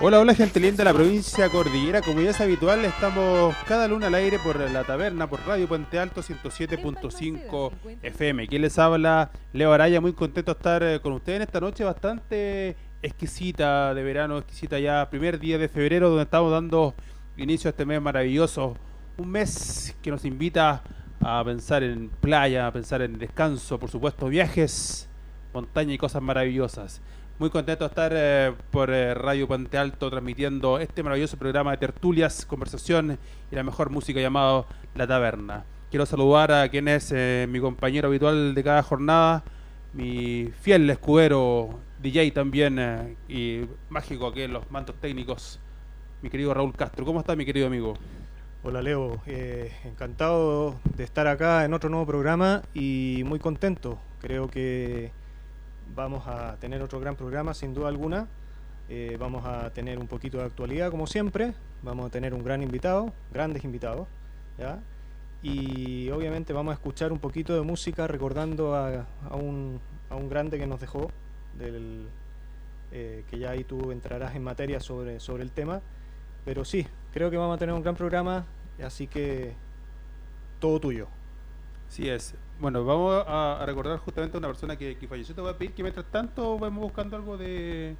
Hola, hola gente linda de la provincia Cordillera. Como ya es habitual, estamos cada luna al aire por la taberna, por Radio Puente Alto 107.5 FM. Quien les habla, Leo Araya, muy contento de estar eh, con ustedes en esta noche bastante exquisita de verano, exquisita ya, primer día de febrero, donde estamos dando inicio a este mes maravilloso. Un mes que nos invita a pensar en playa, a pensar en descanso, por supuesto, viajes, montaña y cosas maravillosas. Muy contento de estar eh, por eh, Radio Puente Alto transmitiendo este maravilloso programa de tertulias, conversación y la mejor música llamado La Taberna. Quiero saludar a quien es eh, mi compañero habitual de cada jornada, mi fiel escudero, DJ también y mágico aquí en los mantos técnicos, mi querido Raúl Castro. ¿Cómo está mi querido amigo? Hola Leo, encantado de estar acá en otro nuevo programa y muy contento. Creo que vamos a tener otro gran programa, sin duda alguna. Eh, vamos a tener un poquito de actualidad, como siempre. Vamos a tener un gran invitado, grandes invitados. ¿ya? Y obviamente vamos a escuchar un poquito de música recordando a, un, a un, grande que nos dejó, del, eh, que ya ahí tú entrarás en materia sobre, sobre el tema. Pero sí, creo que vamos a tener un gran programa, así que todo tuyo. Sí es. Bueno, vamos a, recordar justamente a una persona que, falleció. Te voy a pedir que mientras tanto vamos buscando algo de,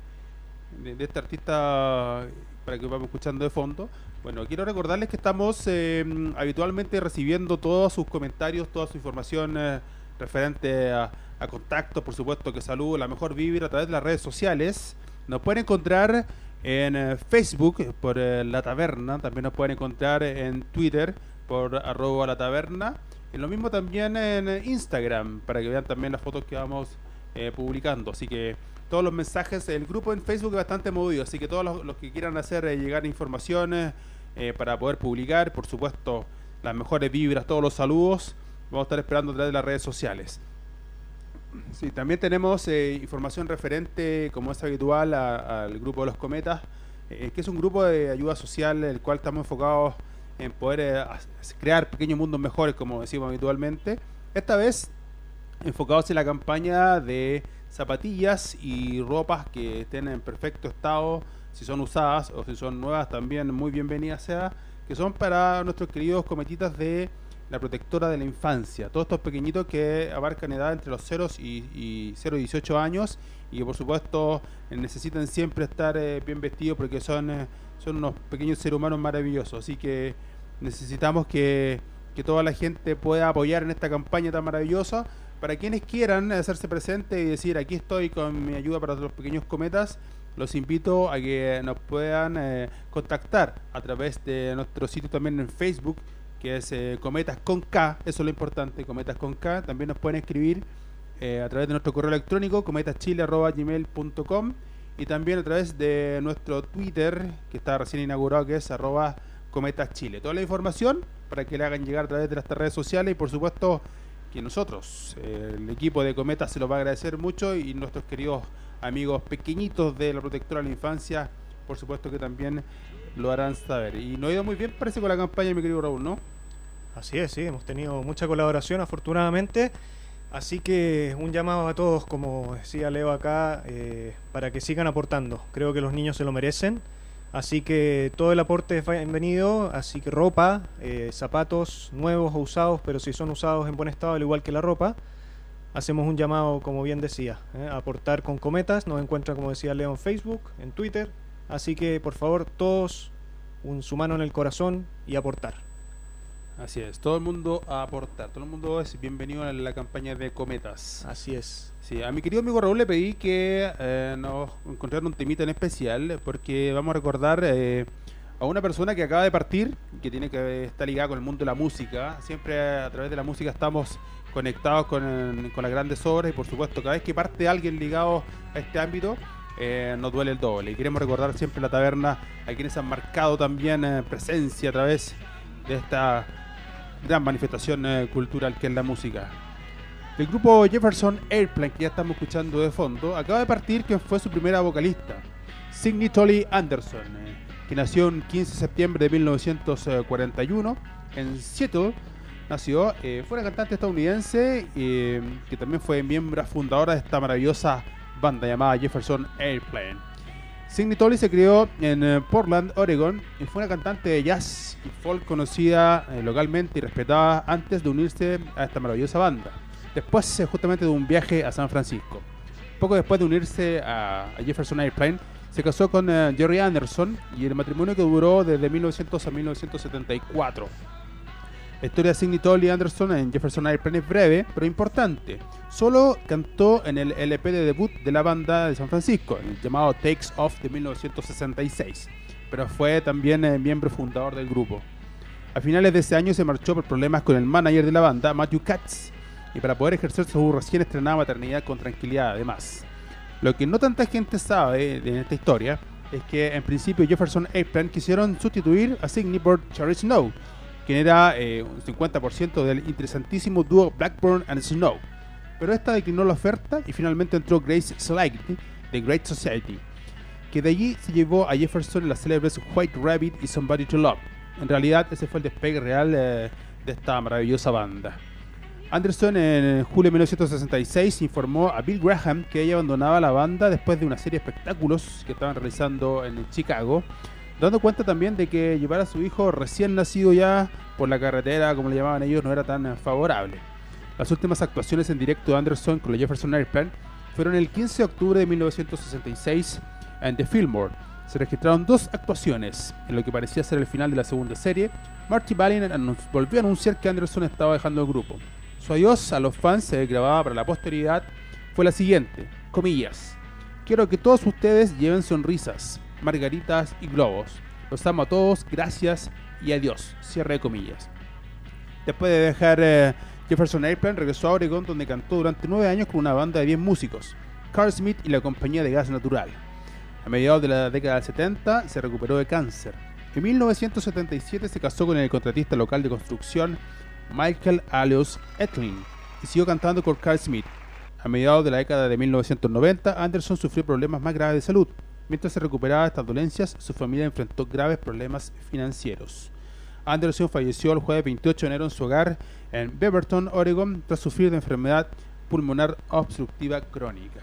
de, este artista para que vamos escuchando de fondo. Bueno, quiero recordarles que estamos em, habitualmente recibiendo todos sus comentarios, toda su información eh, referente a, a, contactos, por supuesto que saludo, la mejor vivir a través de las redes sociales. Nos pueden encontrar en eh, Facebook por eh, La Taberna, también nos pueden encontrar en Twitter por arroba La Taberna y lo mismo también en Instagram, para que vean también las fotos que vamos eh, publicando. Así que todos los mensajes, el grupo en Facebook es bastante movido, así que todos los, que quieran hacer eh, llegar informaciones eh, para poder publicar, por supuesto, las mejores vibras, todos los saludos, vamos a estar esperando a través de las redes sociales. Sí, también tenemos información referente, como es habitual, al grupo de los cometas, que es un grupo de ayuda social, el cual estamos enfocados en poder eh, crear pequeños mundos mejores, como decimos habitualmente. Esta vez enfocados en la campaña de zapatillas y ropas que estén en perfecto estado, si son usadas o si son nuevas también muy bienvenidas sea, que son para nuestros queridos cometitas de la protectora de la infancia, todos estos pequeñitos que abarcan edad entre los 0 y, y 0 y 18 años y que por supuesto necesitan siempre estar eh, bien vestidos porque son, eh, son unos pequeños seres humanos maravillosos, así que necesitamos que, que toda la gente pueda apoyar en esta campaña tan maravillosa. Para quienes quieran hacerse presente y decir aquí estoy con mi ayuda para los pequeños cometas, los invito a que nos puedan eh, contactar a través de nuestro sitio también en Facebook, que es eh, Cometas con K, eso es lo importante, Cometas con K. También nos pueden escribir eh, a través de nuestro correo electrónico, cometaschile.gmail.com y también a través de nuestro Twitter, que está recién inaugurado, que es arroba Cometas Chile. Toda la información para que le hagan llegar a través de las redes sociales y por supuesto que nosotros, el equipo de Cometas se lo va a agradecer mucho y nuestros queridos amigos pequeñitos de la protectora de la infancia, por supuesto que también lo harán saber. Y nos ha ido muy bien, parece, con la campaña, mi querido Raúl, ¿no? Así es, sí, hemos tenido mucha colaboración, afortunadamente. Así que un llamado a todos, como decía Leo acá, eh, para que sigan aportando. Creo que los niños se lo merecen. Así que todo el aporte es bienvenido, así que ropa, eh, zapatos nuevos o usados, pero si son usados en buen estado, al igual que la ropa, hacemos un llamado, como bien decía, eh, a aportar con cometas, nos encuentra, como decía Leo, en Facebook, en Twitter, así que por favor todos un, su mano en el corazón y aportar. Así es, todo el mundo a aportar, todo el mundo es bienvenido en la campaña de cometas. Así es. Sí, a mi querido amigo Raúl le pedí que eh, nos encontrara un temita en especial, porque vamos a recordar eh, a una persona que acaba de partir, que tiene que estar ligada con el mundo de la música. Siempre a través de la música estamos conectados con, con las grandes obras y por supuesto cada vez que parte alguien ligado a este ámbito, eh, nos duele el doble. Y queremos recordar siempre la taberna a quienes han marcado también eh, presencia a través de esta gran manifestación eh, cultural que es la música. El grupo Jefferson Airplane, que ya estamos escuchando de fondo, acaba de partir quien fue su primera vocalista, Signe Tolly Anderson, eh, que nació el 15 de septiembre de 1941 en Seattle. Nació, eh, fue una cantante estadounidense que también fue miembro fundadora de esta maravillosa banda llamada Jefferson Airplane. Sidney Tolley se crió en eh, Portland, Oregon, y fue una cantante de jazz y folk conocida eh, localmente y respetada antes de unirse a esta maravillosa banda. Después, eh, justamente de un viaje a San Francisco. Poco después de unirse a, Jefferson Airplane, se casó con Jerry Anderson y el matrimonio que duró desde 1900 a 1974. La historia de Sidney Tolley Anderson en Jefferson Airplane es breve, pero importante. Solo cantó en el LP de debut de la banda de San Francisco, el llamado Takes Off de 1966, pero fue también eh, miembro fundador del grupo. A finales de ese año se marchó por problemas con el manager de la banda, Matthew Katz, y para poder ejercer su recién estrenada maternidad con tranquilidad además. Lo que no tanta gente sabe en esta historia es que en principio Jefferson Airplane quisieron sustituir a Sidney por Cherry Snow, quien era eh, un 50% del interesantísimo dúo Blackburn and Snow. Pero esta declinó la oferta y finalmente entró Grace Slightly de Great Society, que de allí se llevó a Jefferson en las célebres White Rabbit y Somebody to Love. En realidad ese fue el despegue real eh, de esta maravillosa banda. Anderson en julio de 1966 informó a Bill Graham que ella abandonaba la banda después de una serie de espectáculos que estaban realizando en Chicago, dando cuenta también de que llevar a su hijo recién nacido ya por la carretera, como le llamaban ellos, no era tan eh, favorable. Las últimas actuaciones en directo de Anderson con la Jefferson Airplane fueron el 15 de octubre de 1966 en The Fillmore. Se registraron dos actuaciones en lo que parecía ser el final de la segunda serie. Marty Balin volvió a anunciar que Anderson estaba dejando el grupo. Su adiós a los fans se grababa para la posteridad fue la siguiente, comillas. Quiero que todos ustedes lleven sonrisas, margaritas y globos. Los amo a todos, gracias y adiós. Cierre de comillas. Después de dejar eh, Jefferson Airplane, regresó a Oregon donde cantó durante nueve años con una banda de 10 músicos, Carl Smith y la compañía de gas natural. A mediados de la década del 70 se recuperó de cáncer. En 1977 se casó con el contratista local de construcción Michael Alois Etling y siguió cantando con Carl Smith. A mediados de la década de 1990, Anderson sufrió problemas más graves de salud. Mientras se recuperaba de estas dolencias, su familia enfrentó graves problemas financieros. Anderson falleció el jueves 28 de enero en su hogar en Beaverton, Oregon, tras sufrir de enfermedad pulmonar obstructiva crónica.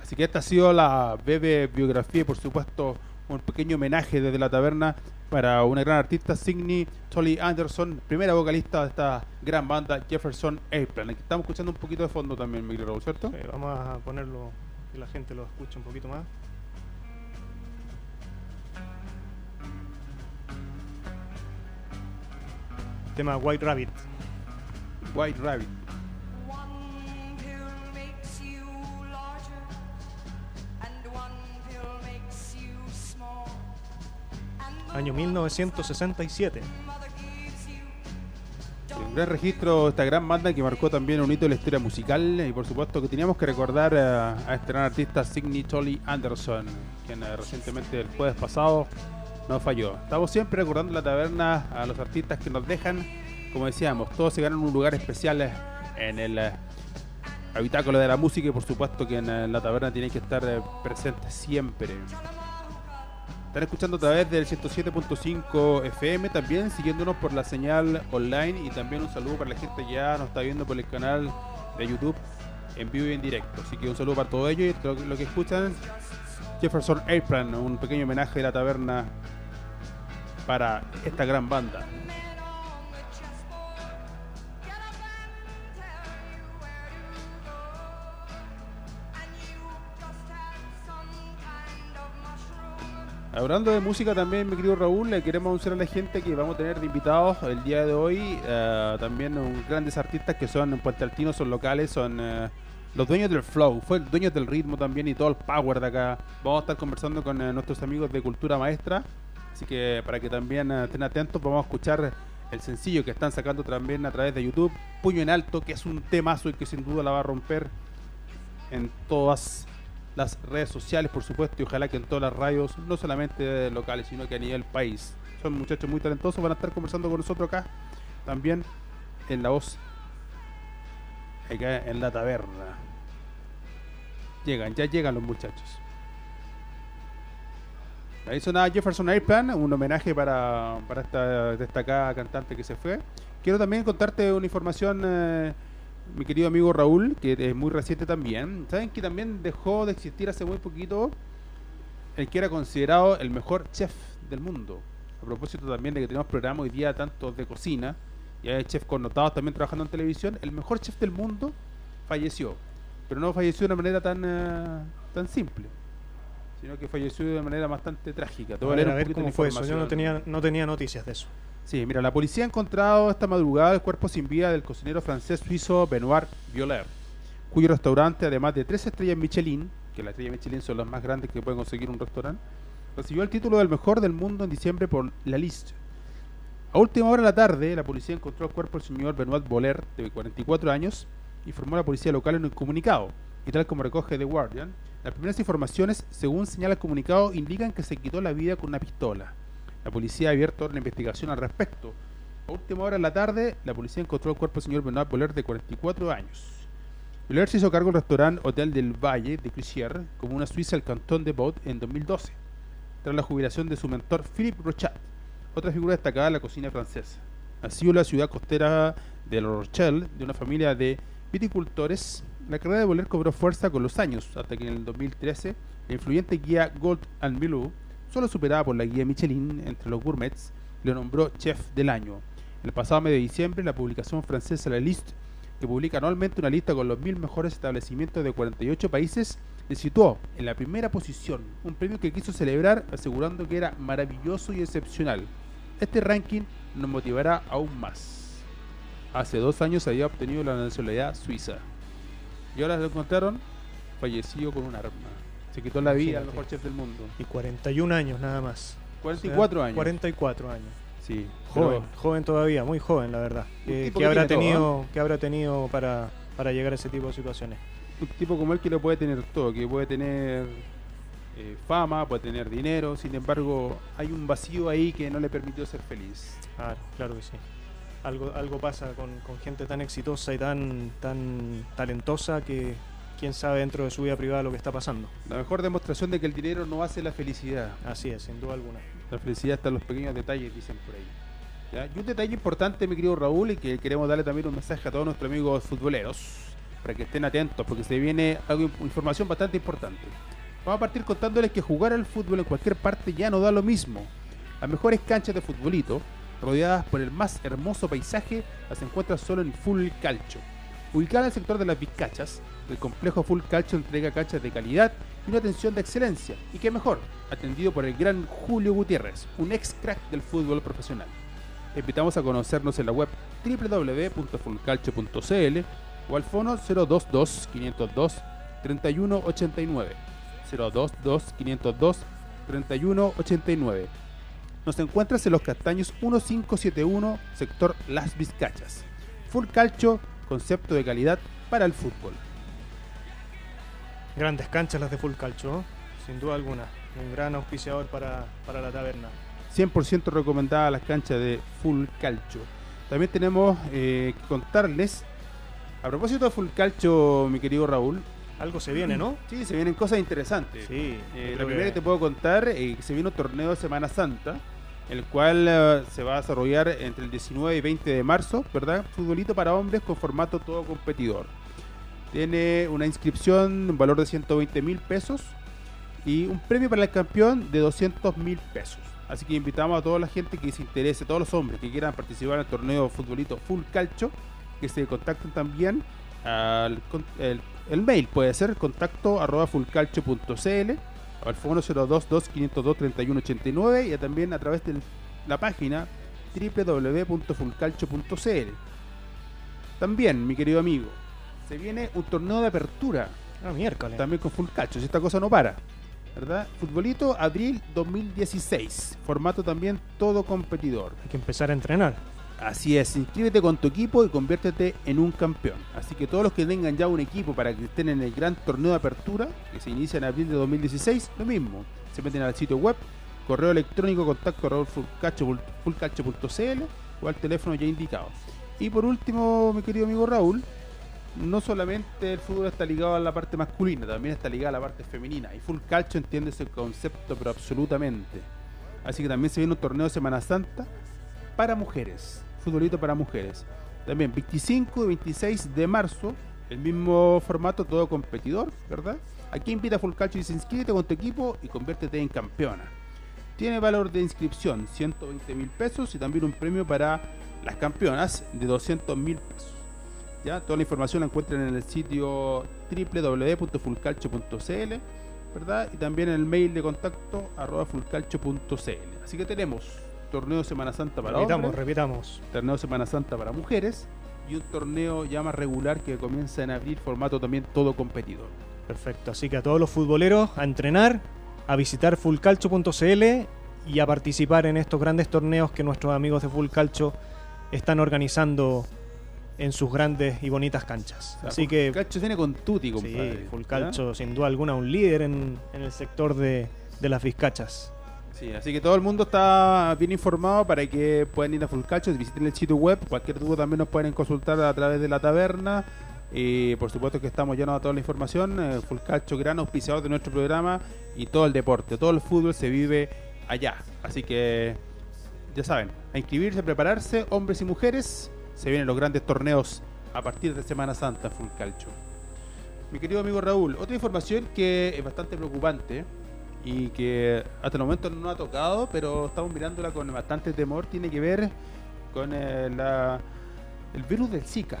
Así que esta ha sido la breve biografía y por supuesto un pequeño homenaje desde la taberna para una gran artista, Sidney Tolley Anderson, primera vocalista de esta gran banda Jefferson Airplane. Estamos escuchando un poquito de fondo también, mi querido Raúl, ¿cierto? Eh, vamos a ponerlo que la gente lo escuche un poquito más. Tema White Rabbit. White Rabbit. Año 1967. mother gives you Un gran registro esta gran banda que marcó también un hito de la historia musical y por supuesto que teníamos que recordar eh, a este gran artista Sidney Tolley Anderson, quien eh, recientemente el jueves pasado no falló. Estamos siempre recordando la taberna a los artistas que nos dejan, como decíamos, todos se ganan un lugar especial eh, en el eh, habitáculo de la música y por supuesto que en, eh, la taberna tienen que estar presentes siempre. Están escuchando a través del 107.5 FM, también siguiéndonos por la señal online y también un saludo para la gente que ya nos está viendo por el canal de YouTube en vivo y en directo. Así que un saludo para todo ello y lo, lo que escuchan Jefferson Airplane, un pequeño homenaje de la taberna para esta gran banda. Hablando de música también, mi querido Raúl, le queremos anunciar a la gente que vamos a tener de invitados el día de hoy eh, también un- grandes artistas que son en Puente Altino, son locales, son eh, los dueños del flow, fue el dueños del ritmo también y todo el power de acá. Vamos a estar conversando con eh, nuestros amigos de Cultura Maestra, así que para que también eh, estén atentos, vamos a escuchar el sencillo que están sacando también a través de YouTube, Puño en Alto, que es un temazo y que sin duda la va a romper en todas las redes sociales, por supuesto, y ojalá que en todas las radios, no solamente locales, sino que a nivel país. Son muchachos muy talentosos, van a estar conversando con nosotros acá, también en la voz, en la taberna. Llegan, ya llegan los muchachos. Ahí sonaba Jefferson Airplane, un homenaje para, para esta destacada cantante que se fue. Quiero también contarte una información, eh, mi querido amigo Raúl, que es muy reciente también. ¿Saben que también dejó de existir hace muy poquito el que era considerado el mejor chef del mundo. A propósito también de que tenemos programas hoy día tanto de cocina, y hay chefs connotados también trabajando en televisión, el mejor chef del mundo falleció. Pero no falleció de una manera tan, eh, tan simple, sino que falleció de manera bastante trágica. Te voy A a ver, leer a un ver poquito cómo fue eso. Yo no tenía, no tenía noticias de eso. Sí, mira, la policía ha encontrado esta madrugada el cuerpo sin vida del cocinero francés suizo Benoit Violer, cuyo restaurante, además de tres estrellas Michelin, que las estrellas Michelin son las más grandes que pueden conseguir un restaurante, recibió el título del mejor del mundo en diciembre por la lista. A última hora de la tarde, la policía encontró el cuerpo del señor Benoit Voler, de 44 años, informó a la policía local en un comunicado. Y tal como recoge The Guardian, las primeras informaciones, según señala el comunicado, indican que se quitó la vida con una pistola. La policía ha abierto una investigación al respecto. A última hora de la tarde, la policía encontró el cuerpo del señor Benoit Voler, de 44 años. Voler se hizo cargo del restaurante Hotel del Valle de Crucier, como una suiza al cantón de Vaud en 2012, tras la jubilación de su mentor Philippe Rochat, otra figura destacada en la cocina francesa. Nació en la ciudad costera de La Rochelle, de una familia de viticultores. La carrera de Voler cobró fuerza con los años, hasta que en el 2013 la influyente guía Gold and Milou, solo superada por la guía Michelin entre los gourmets, le nombró chef del año. El pasado mes de diciembre, la publicación francesa La Liste, que publica anualmente una lista con los mil mejores establecimientos de 48 países, le situó en la primera posición, un premio que quiso celebrar asegurando que era maravilloso y excepcional. Este ranking nos motivará aún más. Hace dos años había obtenido la nacionalidad suiza y ahora lo encontraron fallecido con un arma. Se quitó la vida Imagínate. mejor chef del mundo. Y 41 años nada más. 44 O sea, años. 44 años. Sí, Joven, pero- joven todavía, muy joven la verdad. Un ¿Qué, habrá todo, tenido, qué habrá tenido para, para llegar a ese tipo de situaciones? un tipo como él que lo puede tener todo, que puede tener eh, fama, puede tener dinero, sin embargo hay un vacío ahí que no le permitió ser feliz. Claro, claro que sí. Algo, algo pasa con, con gente tan exitosa y tan, tan talentosa que quién sabe dentro de su vida privada lo que está pasando. La mejor demostración de que el dinero no hace la felicidad. Así es, sin duda alguna. La felicidad está en los pequeños detalles, dicen por ahí. ¿Ya? Y un detalle importante, mi querido Raúl, y que queremos darle también un mensaje a todos nuestros amigos futboleros, para que estén atentos, porque se viene algo, información bastante importante. Vamos a partir contándoles que jugar al fútbol en cualquier parte ya no da lo mismo. Las mejores canchas de futbolito, rodeadas por el más hermoso paisaje, las encuentras solo en Full Calcio. Ubicada en el sector de las Vizcachas, el complejo Full Calcio entrega canchas de calidad y una atención de excelencia. Y qué mejor, atendido por el gran Julio Gutiérrez, un ex crack del fútbol profesional. Invitamos a conocernos en la web www.fullcalcio.cl o al fono 022 502 3189 022 502 3189 Nos encuentras en Los Castaños 1571, sector Las Vizcachas. Full Calcio, concepto de calidad para el fútbol. Grandes canchas las de Full Calcio, sin duda alguna. Un gran auspiciador para, para la taberna. 100% recomendada las canchas de Full Calcio. También tenemos eh, que contarles, a propósito de Full Calcio, mi querido Raúl, Algo se viene, ¿no? sí, se vienen cosas interesantes. Sí. Eh, la primera que te puedo contar eh, que se viene un torneo de Semana Santa, el cual eh, se va a desarrollar entre el 19 y 20 de marzo, ¿verdad? Futbolito para hombres con formato todo competidor. Tiene una inscripción, un valor de 120 mil pesos y un premio para el campeón de 200 mil pesos. Así que invitamos a toda la gente que se interese, todos los hombres que quieran participar en el torneo futbolito Full Calcio, que se contacten también al el, mail, puede ser contacto arroba fullcalcio.cl o al fono 022 502 3189 y también a través de la página www.fullcalcio.cl. También, mi querido amigo, se viene un torneo de apertura Ah, miércoles. también con Full Calcio, si esta cosa no para. ¿Verdad? Futbolito abril 2016. Formato también todo competidor. Hay que empezar a entrenar. Así es, inscríbete con tu equipo y conviértete en un campeón. Así que todos los que tengan ya un equipo para que estén en el gran torneo de apertura, que se inicia en abril de 2016, lo mismo. Se meten al sitio web, correo electrónico, contacto o al teléfono ya indicado. Y por último, mi querido amigo Raúl, no solamente el fútbol está ligado a la parte masculina, también está ligado a la parte femenina. Y Full Calcio entiende ese concepto, pero absolutamente. Así que también se viene un torneo de Semana Santa para mujeres. Futbolito para mujeres. También 25 y 26 de marzo, el mismo formato, todo competidor, ¿verdad? Aquí invita a Full Calcio y dice inscríbete con tu equipo y conviértete en campeona. Tiene valor de inscripción 120 mil pesos y también un premio para las campeonas de 200 mil pesos. ¿Ya? Toda la información la encuentran en el sitio www.fullcalcio.cl ¿verdad? y también en el mail de contacto arroba fullcalcio.cl. Así que tenemos torneo Semana Santa para repitamos, hombres, repitamos. torneo Semana Santa para mujeres y un torneo ya más regular que comienza en abril, formato también todo competidor. Perfecto. Así que a todos los futboleros a entrenar, a visitar fullcalcho.cl y a participar en estos grandes torneos que nuestros amigos de Full Calcio están organizando en sus grandes y bonitas canchas. O sea, Así Full que Calcio viene con Tuti, compadre. sí, Full ¿ya? Calcio sin duda alguna un líder en, en el sector de, de las vizcachas. Sí, así que todo el mundo está bien informado para que puedan ir a Full Calcio, visiten el sitio web, cualquier duda también nos pueden consultar a través de la taberna. Y por supuesto que estamos llenos de toda la información. eh, Full Calcio, gran auspiciador de nuestro programa y todo el deporte, todo el fútbol se vive allá. Así que ya saben, a inscribirse, a prepararse, hombres y mujeres. Se vienen los grandes torneos a partir de Semana Santa Full Calcio. Mi querido amigo Raúl, otra información que es bastante preocupante y que hasta el momento no ha tocado, pero estamos mirándola con bastante temor, tiene que ver con eh, la- el virus del Zika.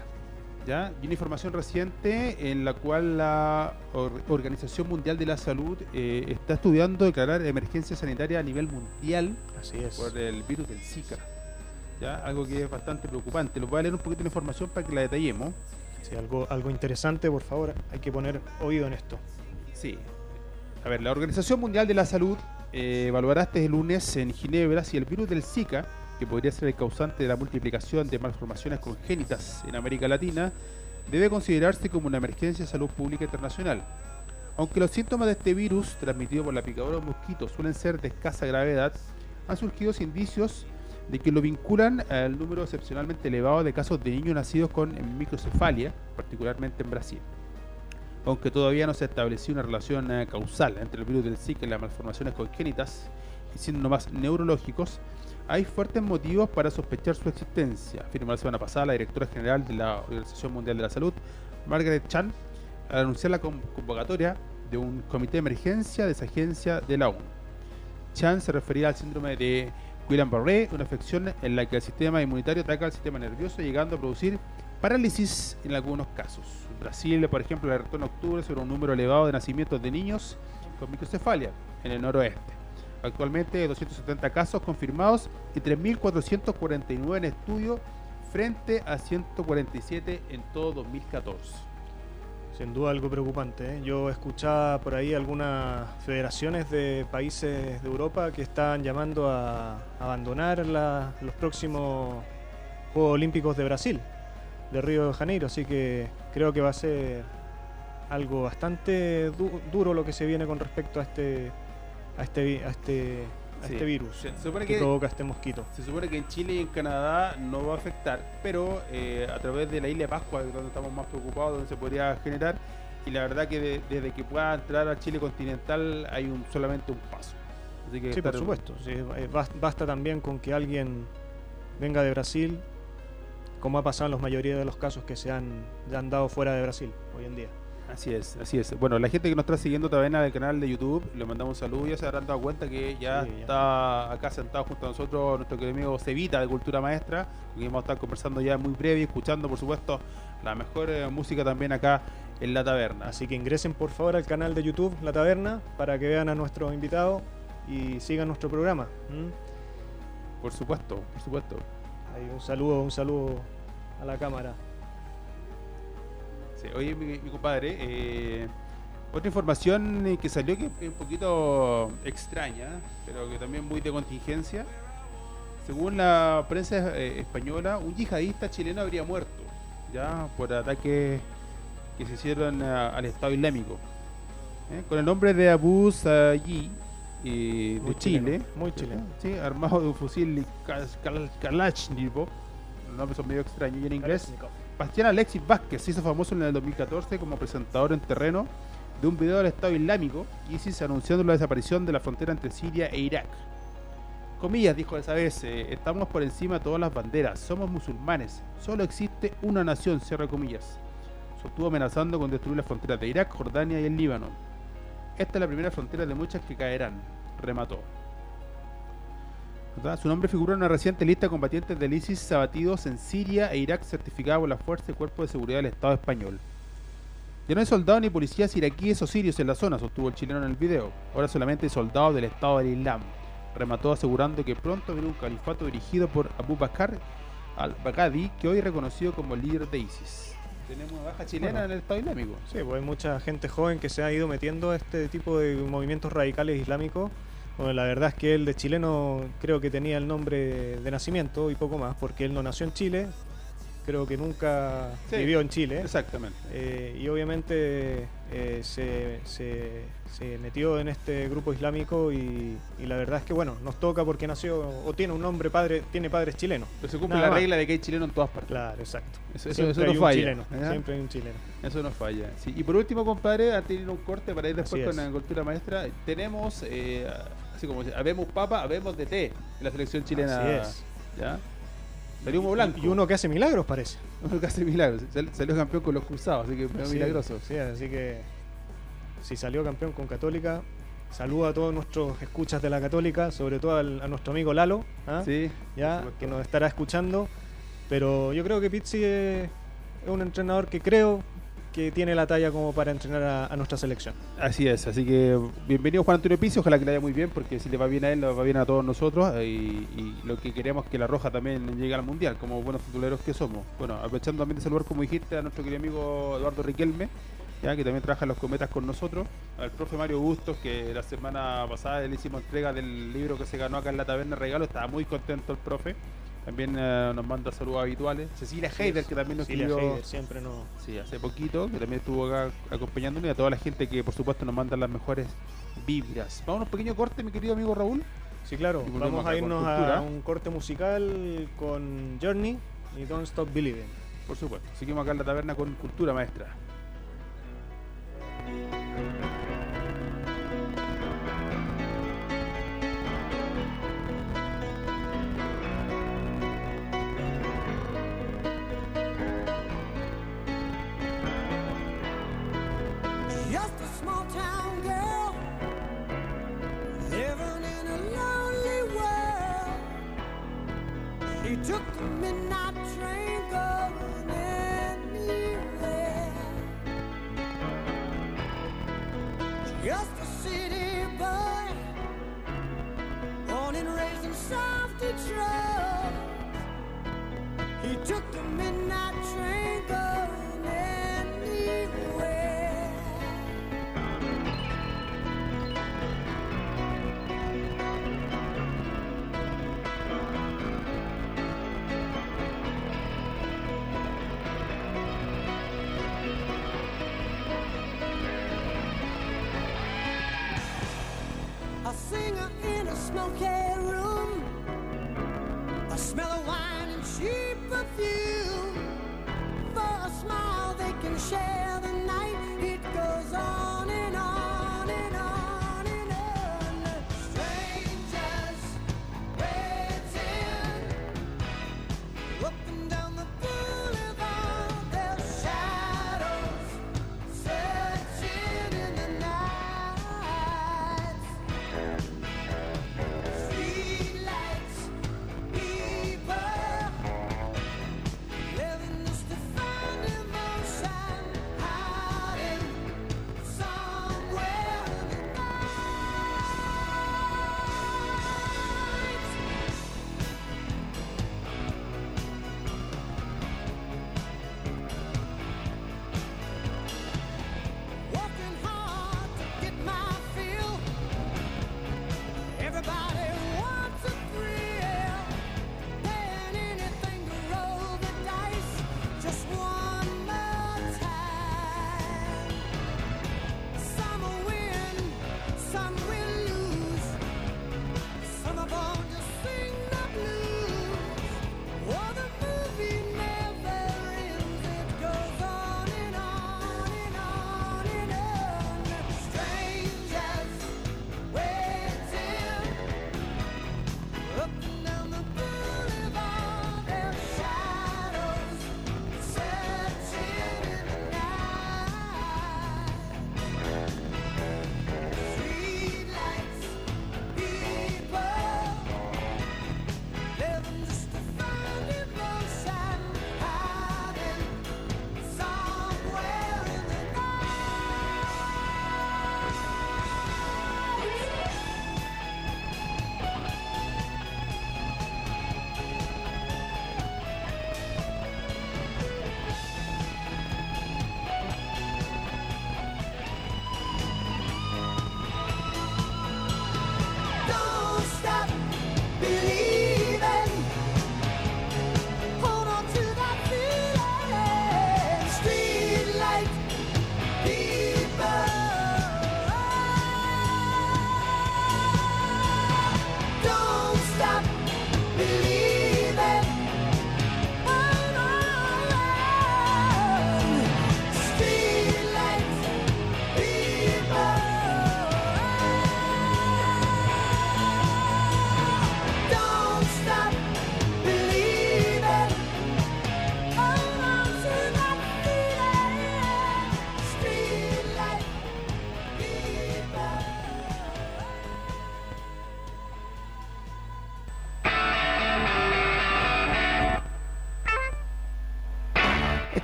¿ya? Y una información reciente en la cual la Or- Organización Mundial de la Salud eh, está estudiando declarar emergencia sanitaria a nivel mundial Así es. por el virus del Zika. ¿ya? Algo que es bastante preocupante. Les voy a leer un poquito de información para que la detallemos. Sí, algo, algo interesante, por favor, hay que poner oído en esto. Sí. A ver, la Organización Mundial de la Salud eh, evaluará este lunes en Ginebra si el virus del Zika, que podría ser el causante de la multiplicación de malformaciones congénitas en América Latina, debe considerarse como una emergencia de salud pública internacional. Aunque los síntomas de este virus, transmitido por la picadura de mosquitos, suelen ser de escasa gravedad, han surgido indicios de que lo vinculan al número excepcionalmente elevado de casos de niños nacidos con microcefalia, particularmente en Brasil aunque todavía no se ha establecido una relación eh, causal entre el virus del Zika y las malformaciones congénitas y síntomas neurológicos, hay fuertes motivos para sospechar su existencia, afirmó la semana pasada la directora general de la Organización Mundial de la Salud, Margaret Chan, al anunciar la con- convocatoria de un comité de emergencia de esa agencia de la ONU. Chan se refería al síndrome de Guillain-Barré, una afección en la que el sistema inmunitario ataca al sistema nervioso, llegando a producir parálisis en algunos casos. Brasil, por ejemplo, alertó en octubre sobre un número elevado de nacimientos de niños con microcefalia en el noroeste. Actualmente hay 270 casos confirmados y 3.449 en estudio frente a 147 en todo 2014. Sin duda algo preocupante. ¿eh? Yo escuchaba por ahí algunas federaciones de países de Europa que están llamando a abandonar los próximos Juegos Olímpicos de Brasil, de Río de Janeiro. Así que creo que va a ser algo bastante du- duro lo que se viene con respecto a este a este a este, a Sí. este virus Se- se que que- provoca este mosquito. Se supone que en Chile y en Canadá no va a afectar, pero eh, a través de la isla de Pascua, donde estamos más preocupados, donde se podría generar, y la verdad que de- desde que pueda entrar a Chile continental hay un solamente un paso. Así que Sí, por supuesto. sí, eh, bas- basta también con que alguien venga de Brasil, como ha pasado en la mayoría de los casos que se han, ya han dado fuera de Brasil hoy en día. Así es, así es. Bueno, la gente que nos está siguiendo también en el canal de YouTube, le mandamos un saludo. Ya se habrán dado cuenta que ya Sí, ya. está acá sentado junto a nosotros nuestro querido amigo Cevita de Cultura Maestra, con quien vamos a estar conversando ya muy breve y escuchando, por supuesto, la mejor eh, música también acá en la taberna. Así que ingresen por favor al canal de YouTube La Taberna para que vean a nuestros invitados y sigan nuestro programa. Por supuesto, por supuesto. Ahí un saludo, un saludo a la cámara. Sí, oye, mi, mi compadre, eh, otra información eh, que salió que es un poquito extraña, pero que también muy de contingencia. Según la prensa eh, española, un yihadista chileno habría muerto ya por ataques que se hicieron a- al Estado Islámico. ¿eh? Con el nombre de Abu Sayi eh, Muy de Chile, chileno, muy chileno. Sí, armado de un fusil Kal- Kal- Kalashnikov, los nombres son medio extraños y en inglés. Bastián Alexis Vázquez se hizo famoso en el 2014 como presentador en terreno de un video del Estado Islámico, ISIS anunciando la desaparición de la frontera entre Siria e Irak. Comillas, dijo esa vez, eh, estamos por encima de todas las banderas, somos musulmanes, solo existe una nación, cierra comillas. Sostuvo amenazando con destruir las fronteras de Irak, Jordania y el Líbano. esta es la primera frontera de muchas que caerán, remató. ¿Verdad? Su nombre figura en una reciente lista de combatientes del ISIS abatidos en Siria e Irak certificada por la Fuerza y Cuerpo de Seguridad del Estado español. Ya no hay soldados ni policías iraquíes o sirios en la zona, sostuvo el chileno en el video. Ahora solamente hay soldados del Estado del Islam. Remató asegurando que pronto viene un califato dirigido por Abu Bakr al-Baghdadi, que hoy es reconocido como líder de ISIS. Tenemos baja chilena Bueno. en el Estado Islámico. Sí, pues hay mucha gente joven que se ha ido metiendo a este tipo de movimientos radicales islámicos. Bueno, la verdad es que él de chileno creo que tenía el nombre de nacimiento y poco más, porque él no nació en Chile, creo que nunca Sí, vivió en Chile. Exactamente. Eh, y obviamente eh, se, se- se metió en este grupo islámico y, y la verdad es que bueno, nos toca porque nació o tiene un nombre padre, tiene padres chilenos. Pero se cumple Nada la más. regla de que hay chilenos en todas partes. Claro, exacto. Eso, hay no un falla. chileno, ¿eh? siempre hay un chileno. Eso no falla. Sí. Y por último, compadre, a un corte para ir después con la cultura maestra, tenemos, eh, así como habemos papa, habemos de té en la selección chilena. Así es. ¿Ya? Salió humo blanco. Y uno que hace milagros parece. Uno que hace milagros. Sal- Salió campeón con los cruzados, así que fue Sí, milagroso. Sí, así que si salió campeón con Católica, saludo a todos nuestros escuchas de la Católica, sobre todo al- a nuestro amigo Lalo, ¿ah? Sí, ya que nos estará escuchando. Pero yo creo que Pizzi es, es un entrenador que creo que tiene la talla como para entrenar a, nuestra selección. Así es, así que bienvenido Juan Antonio Pizzi, ojalá que le vaya muy bien, porque si le va bien a él, le va bien a todos nosotros, eh, y, y lo que queremos es que la Roja también llegue al Mundial, como buenos futboleros que somos. Bueno, aprovechando también de saludar, como dijiste, a nuestro querido amigo Eduardo Riquelme, ya que también trabaja en los cometas con nosotros, al profe Mario Bustos, que la semana pasada le hicimos entrega del libro que se ganó acá en la taberna regalo, estaba muy contento el profe. También eh, nos manda saludos habituales. Cecilia Heider, que también nos Cecilia escribió Heider siempre no. Sí, hace poquito, que también estuvo acá acompañándonos y a toda la gente que por supuesto nos manda las mejores vibras. Vamos a un pequeño corte, mi querido amigo Raúl. Sí, claro. Vamos a irnos a un corte musical con Journey y Don't Stop Believing. Por supuesto. Seguimos acá en la taberna con Cultura Maestra. Born and raised in South Detroit. He took the midnight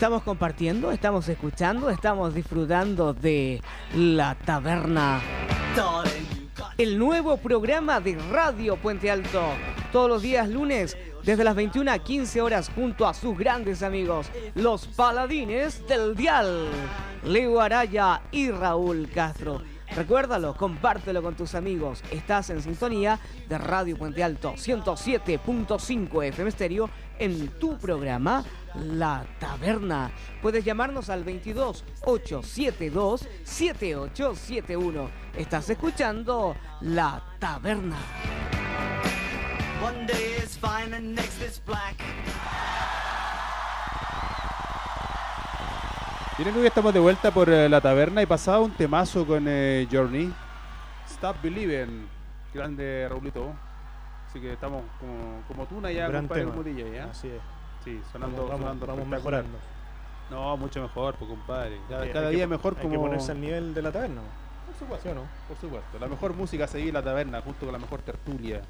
Estamos compartiendo, estamos escuchando, estamos disfrutando de La Taberna. El nuevo programa de Radio Puente Alto. Todos los días lunes, desde las 21 a 15 horas, junto a sus grandes amigos, los paladines del Dial, Leo Araya y Raúl Castro. Recuérdalo, compártelo con tus amigos. Estás en sintonía de Radio Puente Alto 107.5 FM Stereo en tu programa La Taberna. Puedes llamarnos al 22 872 7871. Estás escuchando La Taberna. One day is fine and next is black. Que hoy estamos de vuelta por eh, la taberna y pasaba un temazo con eh, Journey. Stop Believing. Grande Raulito. Así que estamos como, como tuna ya, compadre, como DJ, ¿ya? Así es. Sí, sonando, Vamos, sonando vamos mejorando. No, mucho mejor, pues compadre. Cada, que día po- mejor Hay como... que ponerse al nivel de la taberna. Por supuesto, ¿Sí o no? por supuesto. La mejor música a seguir en la taberna, junto con la mejor tertulia.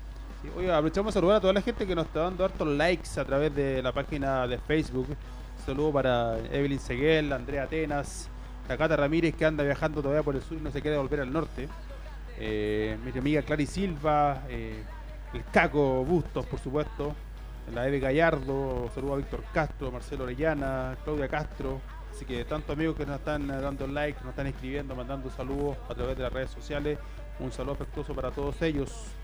Sí, oye, aprovechamos a saludar a toda la gente que nos está dando hartos likes a través de la página de Facebook. Saludo para Evelyn Seguel, Andrea Atenas, la Cata Ramírez que anda viajando todavía por el sur y no se quiere volver al norte. Eh, mi amiga Clary Silva, eh, el Caco Bustos, por supuesto, la Eve Gallardo, saludo a Víctor Castro, Marcelo Orellana, Claudia Castro. Así que tantos amigos que nos están eh, dando like, nos están escribiendo, mandando saludos a través de las redes sociales. Un saludo afectuoso para todos ellos.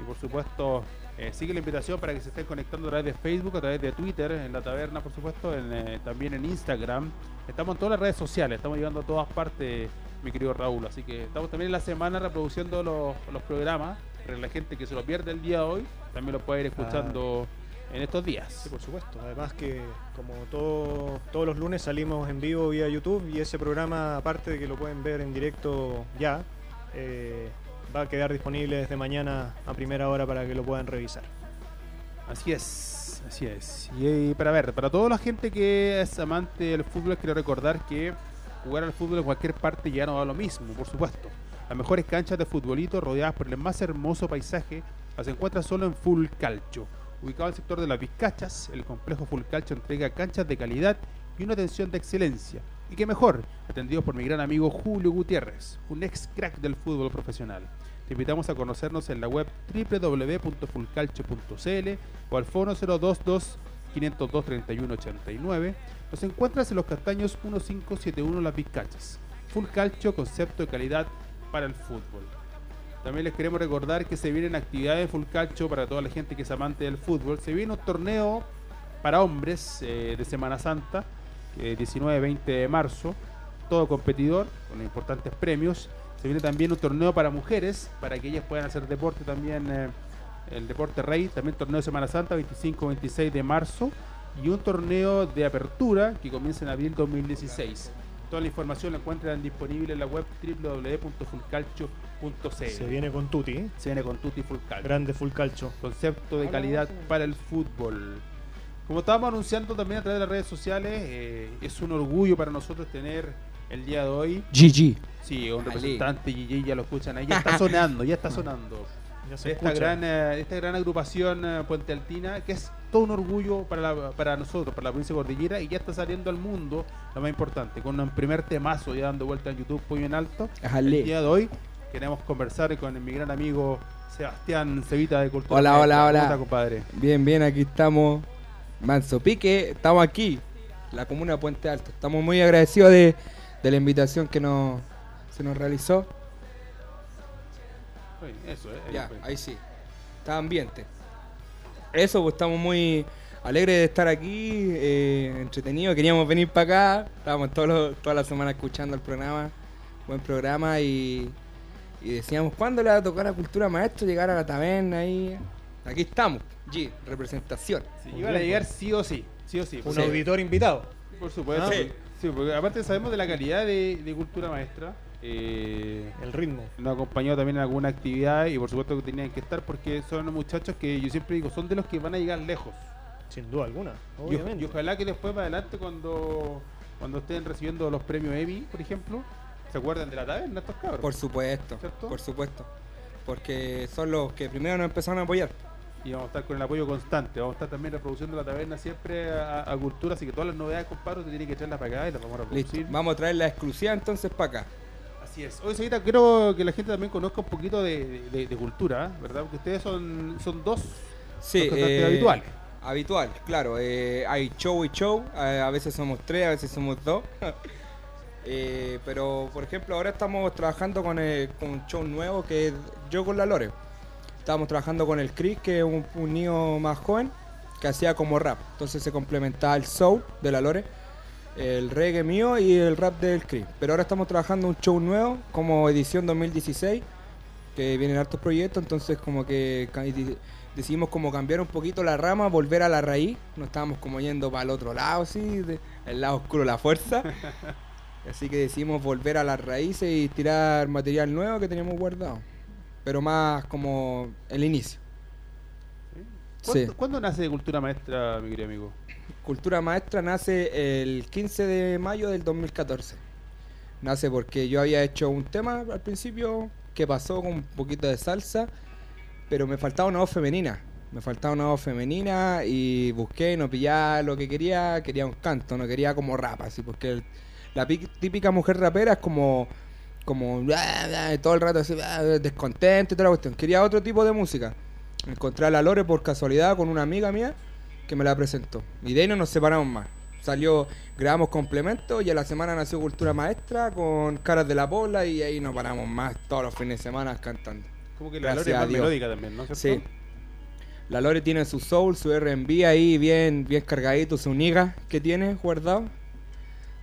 Y por supuesto, eh, sigue la invitación para que se estén conectando a través de Facebook, a través de Twitter, en la taberna, por supuesto, en, eh, también en Instagram. Estamos en todas las redes sociales, estamos llegando a todas partes, mi querido Raúl. Así que estamos también en la semana reproduciendo los, los programas. Para la gente que se lo pierde el día de hoy, también lo puede ir escuchando en estos días. Sí, por supuesto. Además que como todo, todos los lunes salimos en vivo vía YouTube y ese programa, aparte de que lo pueden ver en directo ya, eh, va a quedar disponible desde mañana a primera hora para que lo puedan revisar. Así es, así es. Y, eh, para ver, para toda la gente que es amante del fútbol, quiero recordar que jugar al fútbol en cualquier parte ya no da lo mismo, por supuesto. Las mejores canchas de futbolito rodeadas por el más hermoso paisaje las encuentras solo en Full Calcho. Ubicado en el sector de las Vizcachas, el complejo Full Calcho entrega canchas de calidad y una atención de excelencia. Y que mejor, atendidos por mi gran amigo Julio Gutiérrez, un ex crack del fútbol profesional. Te invitamos a conocernos en la web www.fulcalcho.cl o al fono 022 502 3189. Nos encuentras en los castaños 1571 Las Vizcachas. Full Calcho, concepto de calidad para el fútbol. También les queremos recordar que se vienen actividades de Full Calcho para toda la gente que es amante del fútbol. Se viene un torneo para hombres eh, de Semana Santa, eh, 19-20 de marzo, todo competidor, con importantes premios. Se viene también un torneo para mujeres, para que ellas puedan hacer deporte también, eh, el deporte rey, también torneo de Semana Santa, 25-26 de marzo, y un torneo de apertura que comienza en abril 2016. Toda la información la encuentran disponible en la web www.fulcalcho.cl. Se viene con Tuti, ¿eh? Se viene con Tutti Full Calcio grande full calcho. concepto de calidad para el fútbol. Como estábamos anunciando también a través de las redes sociales, eh, es un orgullo para nosotros tener el día de hoy, GG. sí, un representante Gigi, ya lo escuchan ahí, ya está sonando, ya está sonando. Ya De se esta escucha. gran, eh, esta gran agrupación eh, Puente Altina, que es todo un orgullo para, la- para nosotros, para la provincia de Cordillera, y ya está saliendo al mundo, lo más importante, con un primer temazo ya dando vuelta en YouTube, Puño en Alto. Ajale. El día de hoy queremos conversar con mi gran amigo Sebastián Cevita de Cultura. Hola, hola, hola. ¿Cómo está, compadre? Bien, bien, aquí estamos. Manso Pique, estamos aquí, la comuna de Puente Alto. Estamos muy agradecidos de, de la invitación que nos, se nos realizó. Eso, eh, ahí Ya, ahí sí. Está ambiente. Eso, pues estamos muy alegres de estar aquí, eh, entretenidos. Queríamos venir para acá. Estábamos todos los- toda la semana escuchando el programa. Buen programa y, y decíamos, ¿cuándo le va a tocar a Cultura Maestro llegar a la taberna ahí? Aquí estamos, G, representación. Sí, iban a llegar sí o sí, sí o sí. Un Sí. auditor invitado. Por supuesto. Ah. Sí. Sí, porque aparte sabemos de la calidad de, de Cultura Maestra. Eh, El ritmo. nos acompañó también en alguna actividad y por supuesto que tenían que estar porque son unos muchachos que yo siempre digo, son de los que van a llegar lejos. Sin duda alguna. Obviamente. y ojalá que después más adelante cuando, cuando estén recibiendo los premios Emmy, por ejemplo, se acuerden de la taberna estos cabros. Por supuesto, ¿Cierto? por supuesto. Porque son los que primero nos empezaron a apoyar. Y vamos a estar con el apoyo constante. Vamos a estar también reproduciendo la taberna siempre a, a cultura. Así que todas las novedades, compadre, te tienen que traerlas para acá y las vamos a Listo. reproducir. Vamos a traer la exclusiva entonces para acá. Así es. Hoy, Seguita, quiero que la gente también conozca un poquito de, de- de cultura, ¿eh? ¿verdad? Porque ustedes son, son dos Sí, eh, habituales. Habitual, claro. eh, hay show y show. eh, a veces somos tres, a veces somos dos. Eh, pero, por ejemplo, ahora estamos trabajando con, con un show nuevo que es Yo con la Lore. Estábamos trabajando con el Chris, que es un, un niño más joven, que hacía como rap. Entonces se complementaba el soul de la Lore, el reggae mío y el rap del Chris. Pero ahora estamos trabajando un show nuevo, como edición 2016, que vienen hartos proyectos, entonces como que decidimos como cambiar un poquito la rama, volver a la raíz. No estábamos como yendo para el otro lado, de- el lado oscuro la fuerza. Así que decidimos volver a las raíces y tirar material nuevo que teníamos guardado. Pero más como el inicio. Sí. ¿Cuándo, nace Cultura Maestra, mi querido amigo? Cultura Maestra nace el 15 de mayo del 2014. Nace porque yo había hecho un tema al principio que pasó con un poquito de salsa, pero me faltaba una voz femenina. Me faltaba una voz femenina y busqué y no pillaba lo que quería. Quería un canto, no quería como rap, así, porque el- la pi- típica mujer rapera es como como "Bla, bla", todo el rato así, "Bla, bla", descontento y toda la cuestión. Quería otro tipo de música. Encontré a la Lore por casualidad con una amiga mía que me la presentó. Y de ahí no nos separamos más. Salió, grabamos complementos y a la semana nació Cultura Maestra con Caras de la Pola y ahí no paramos más todos los fines de semana cantando. Como que la Gracias Lore es más melódica también, ¿no? Sí. La Lore tiene su soul, su R&B ahí bien, bien cargadito, su niga que tiene guardado.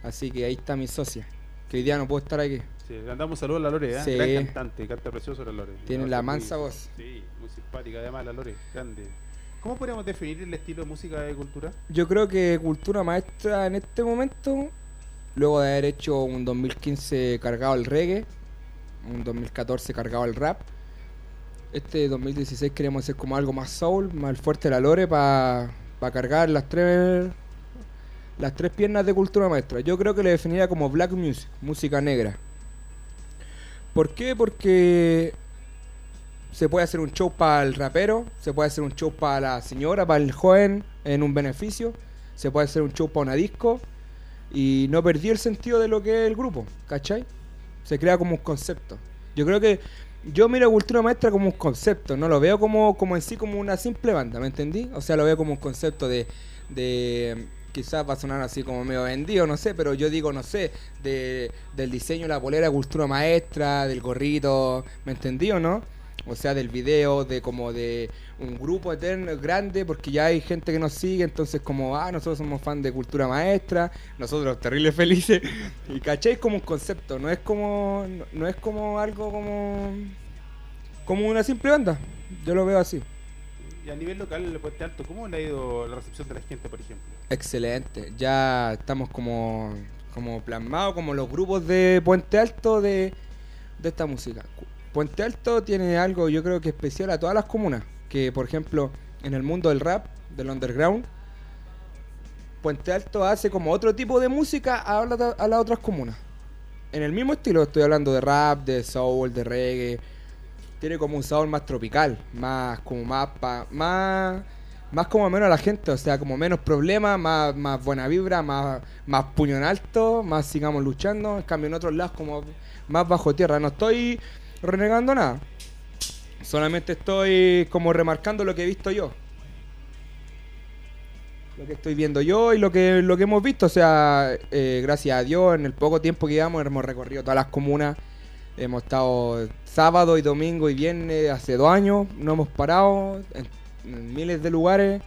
Así que ahí está mi socia, que hoy día no puedo estar aquí. Sí, le mandamos un saludo a la Lore, ¿eh? Sí. gran cantante, canta precioso la Lore. Tiene la muy- mansa voz. Sí, muy simpática además la Lore, grande. ¿Cómo podríamos definir el estilo de música de cultura? Yo creo que Cultura Maestra en este momento, luego de haber hecho un 2015 cargado al reggae, un 2014 cargado al rap, este 2016 queremos hacer como algo más soul, más fuerte de la lore para cargar las tres las tres piernas de Cultura Maestra. Yo creo que le definiría como black music, música negra. ¿Por qué? Porque se puede hacer un show para el rapero, se puede hacer un show para la señora, para el joven en un beneficio, se puede hacer un show para una disco y no perdí el sentido de lo que es el grupo, ¿cachai? Se crea como un concepto. Yo creo que yo miro a Cultura Maestra como un concepto, no lo veo como, como en sí como una simple banda, ¿me entendí? O sea, lo veo como un concepto de, de quizás va a sonar así como medio vendido, no sé, pero yo digo, no sé, de, del diseño de la polera Cultura Maestra, del gorrito, ¿me entendí o no? O sea, del video, de como de un grupo eterno, grande, porque ya hay gente que nos sigue, entonces como, ah, nosotros somos fan de Cultura Maestra, nosotros terribles felices, y caché es como un concepto, no es como, no, no es como algo como, como una simple banda, yo lo veo así. Y a nivel local, en Puente Alto, ¿cómo le ha ido la recepción de la gente, por ejemplo? Excelente. Ya estamos como, como plasmados como los grupos de Puente Alto de, de esta música. Puente Alto tiene algo yo creo que especial a todas las comunas. Que por ejemplo en el mundo del rap, del underground, Puente Alto hace como otro tipo de música a, la- a las otras comunas. En el mismo estilo, estoy hablando de rap, de soul, de reggae. Tiene como un sabor más tropical, más como más pa- más más como menos a la gente, o sea, como menos problemas, más, más buena vibra, más, más puño en alto, más sigamos luchando. En cambio, en otros lados, como más bajo tierra. No estoy renegando nada. Solamente estoy como remarcando lo que he visto yo. Lo que estoy viendo yo y lo que, lo que hemos visto. O sea, eh, gracias a Dios, en el poco tiempo que llevamos, hemos recorrido todas las comunas. Hemos estado sábado y domingo y viernes hace dos años. No hemos parado en, en miles de lugares.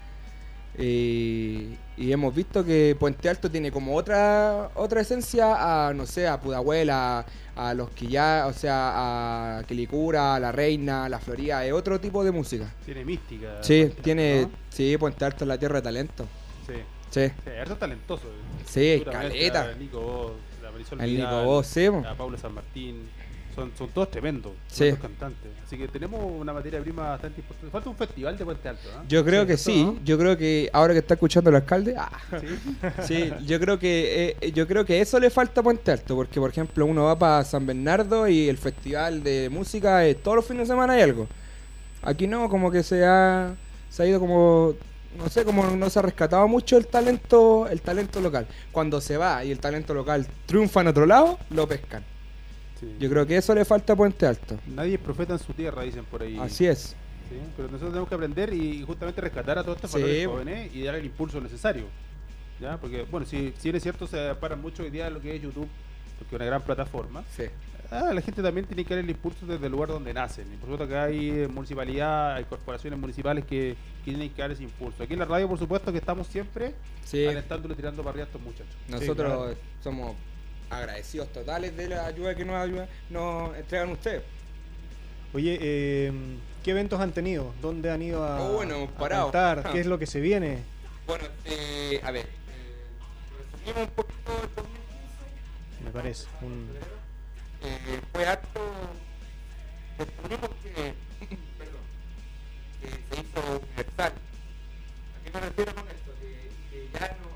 Y, y hemos visto que Puente Alto tiene como otra otra esencia a, no sé, a Pudahuel, a, a Los Quillá, o sea, a Quilicura, a La Reina, a La Florida. Es otro tipo de música. Tiene mística. Sí, Puente tiene... ¿no? Sí, Puente Alto es la tierra de talento. Sí. Sí. Sí, harto talentoso. Sí, Cultura caleta. Nico Vos, la Marisol El Nico Vos, sí, la Paula San Martín. Son, son todos tremendos. Sí. tremendos cantantes. Así que tenemos una materia prima bastante importante. Falta un festival de Puente Alto, ¿no? Yo creo que ¿cierto, sí, yo creo que ahora que está escuchando el alcalde, ah? Sí. sí, yo creo que eh, yo creo que eso le falta a Puente Alto, porque por ejemplo uno va para San Bernardo y el festival de música es todos los fines de semana hay algo. Aquí no, como que se ha, se ha ido como no sé, como no se ha rescatado mucho el talento, el talento local. Cuando se va y el talento local triunfa en otro lado, lo pescan. Sí. Yo creo que eso le falta a Puente Alto. Nadie es profeta en su tierra, dicen por ahí. Así es. Sí, Pero nosotros tenemos que aprender y justamente rescatar a todos estos Sí, valores jóvenes y dar el impulso necesario. ¿ya? Porque, bueno, si, si es cierto, se paran mucho hoy día lo que es YouTube, porque es una gran plataforma. Sí. Ah, la gente también tiene que dar el impulso desde el lugar donde nacen. Por supuesto que hay eh, municipalidad, hay corporaciones municipales que, que tienen que dar ese impulso. Aquí en la radio, por supuesto, que estamos siempre Sí. alentándole, tirando para arriba a estos muchachos. Nosotros claro. somos agradecidos totales de la ayuda que nos, ayuda- nos entregan ustedes. Oye, eh, ¿qué eventos han tenido? ¿Dónde han ido a, Oh, bueno, hemos a parado. cantar? Ah. ¿Qué es lo que se viene? Bueno, eh, a ver, eh, un poquito el 2015. Me parece. Un, Eh, fue acto. Descubrimos que. perdón. Que se hizo universal. ¿A qué me refiero con esto? Que, que ya no,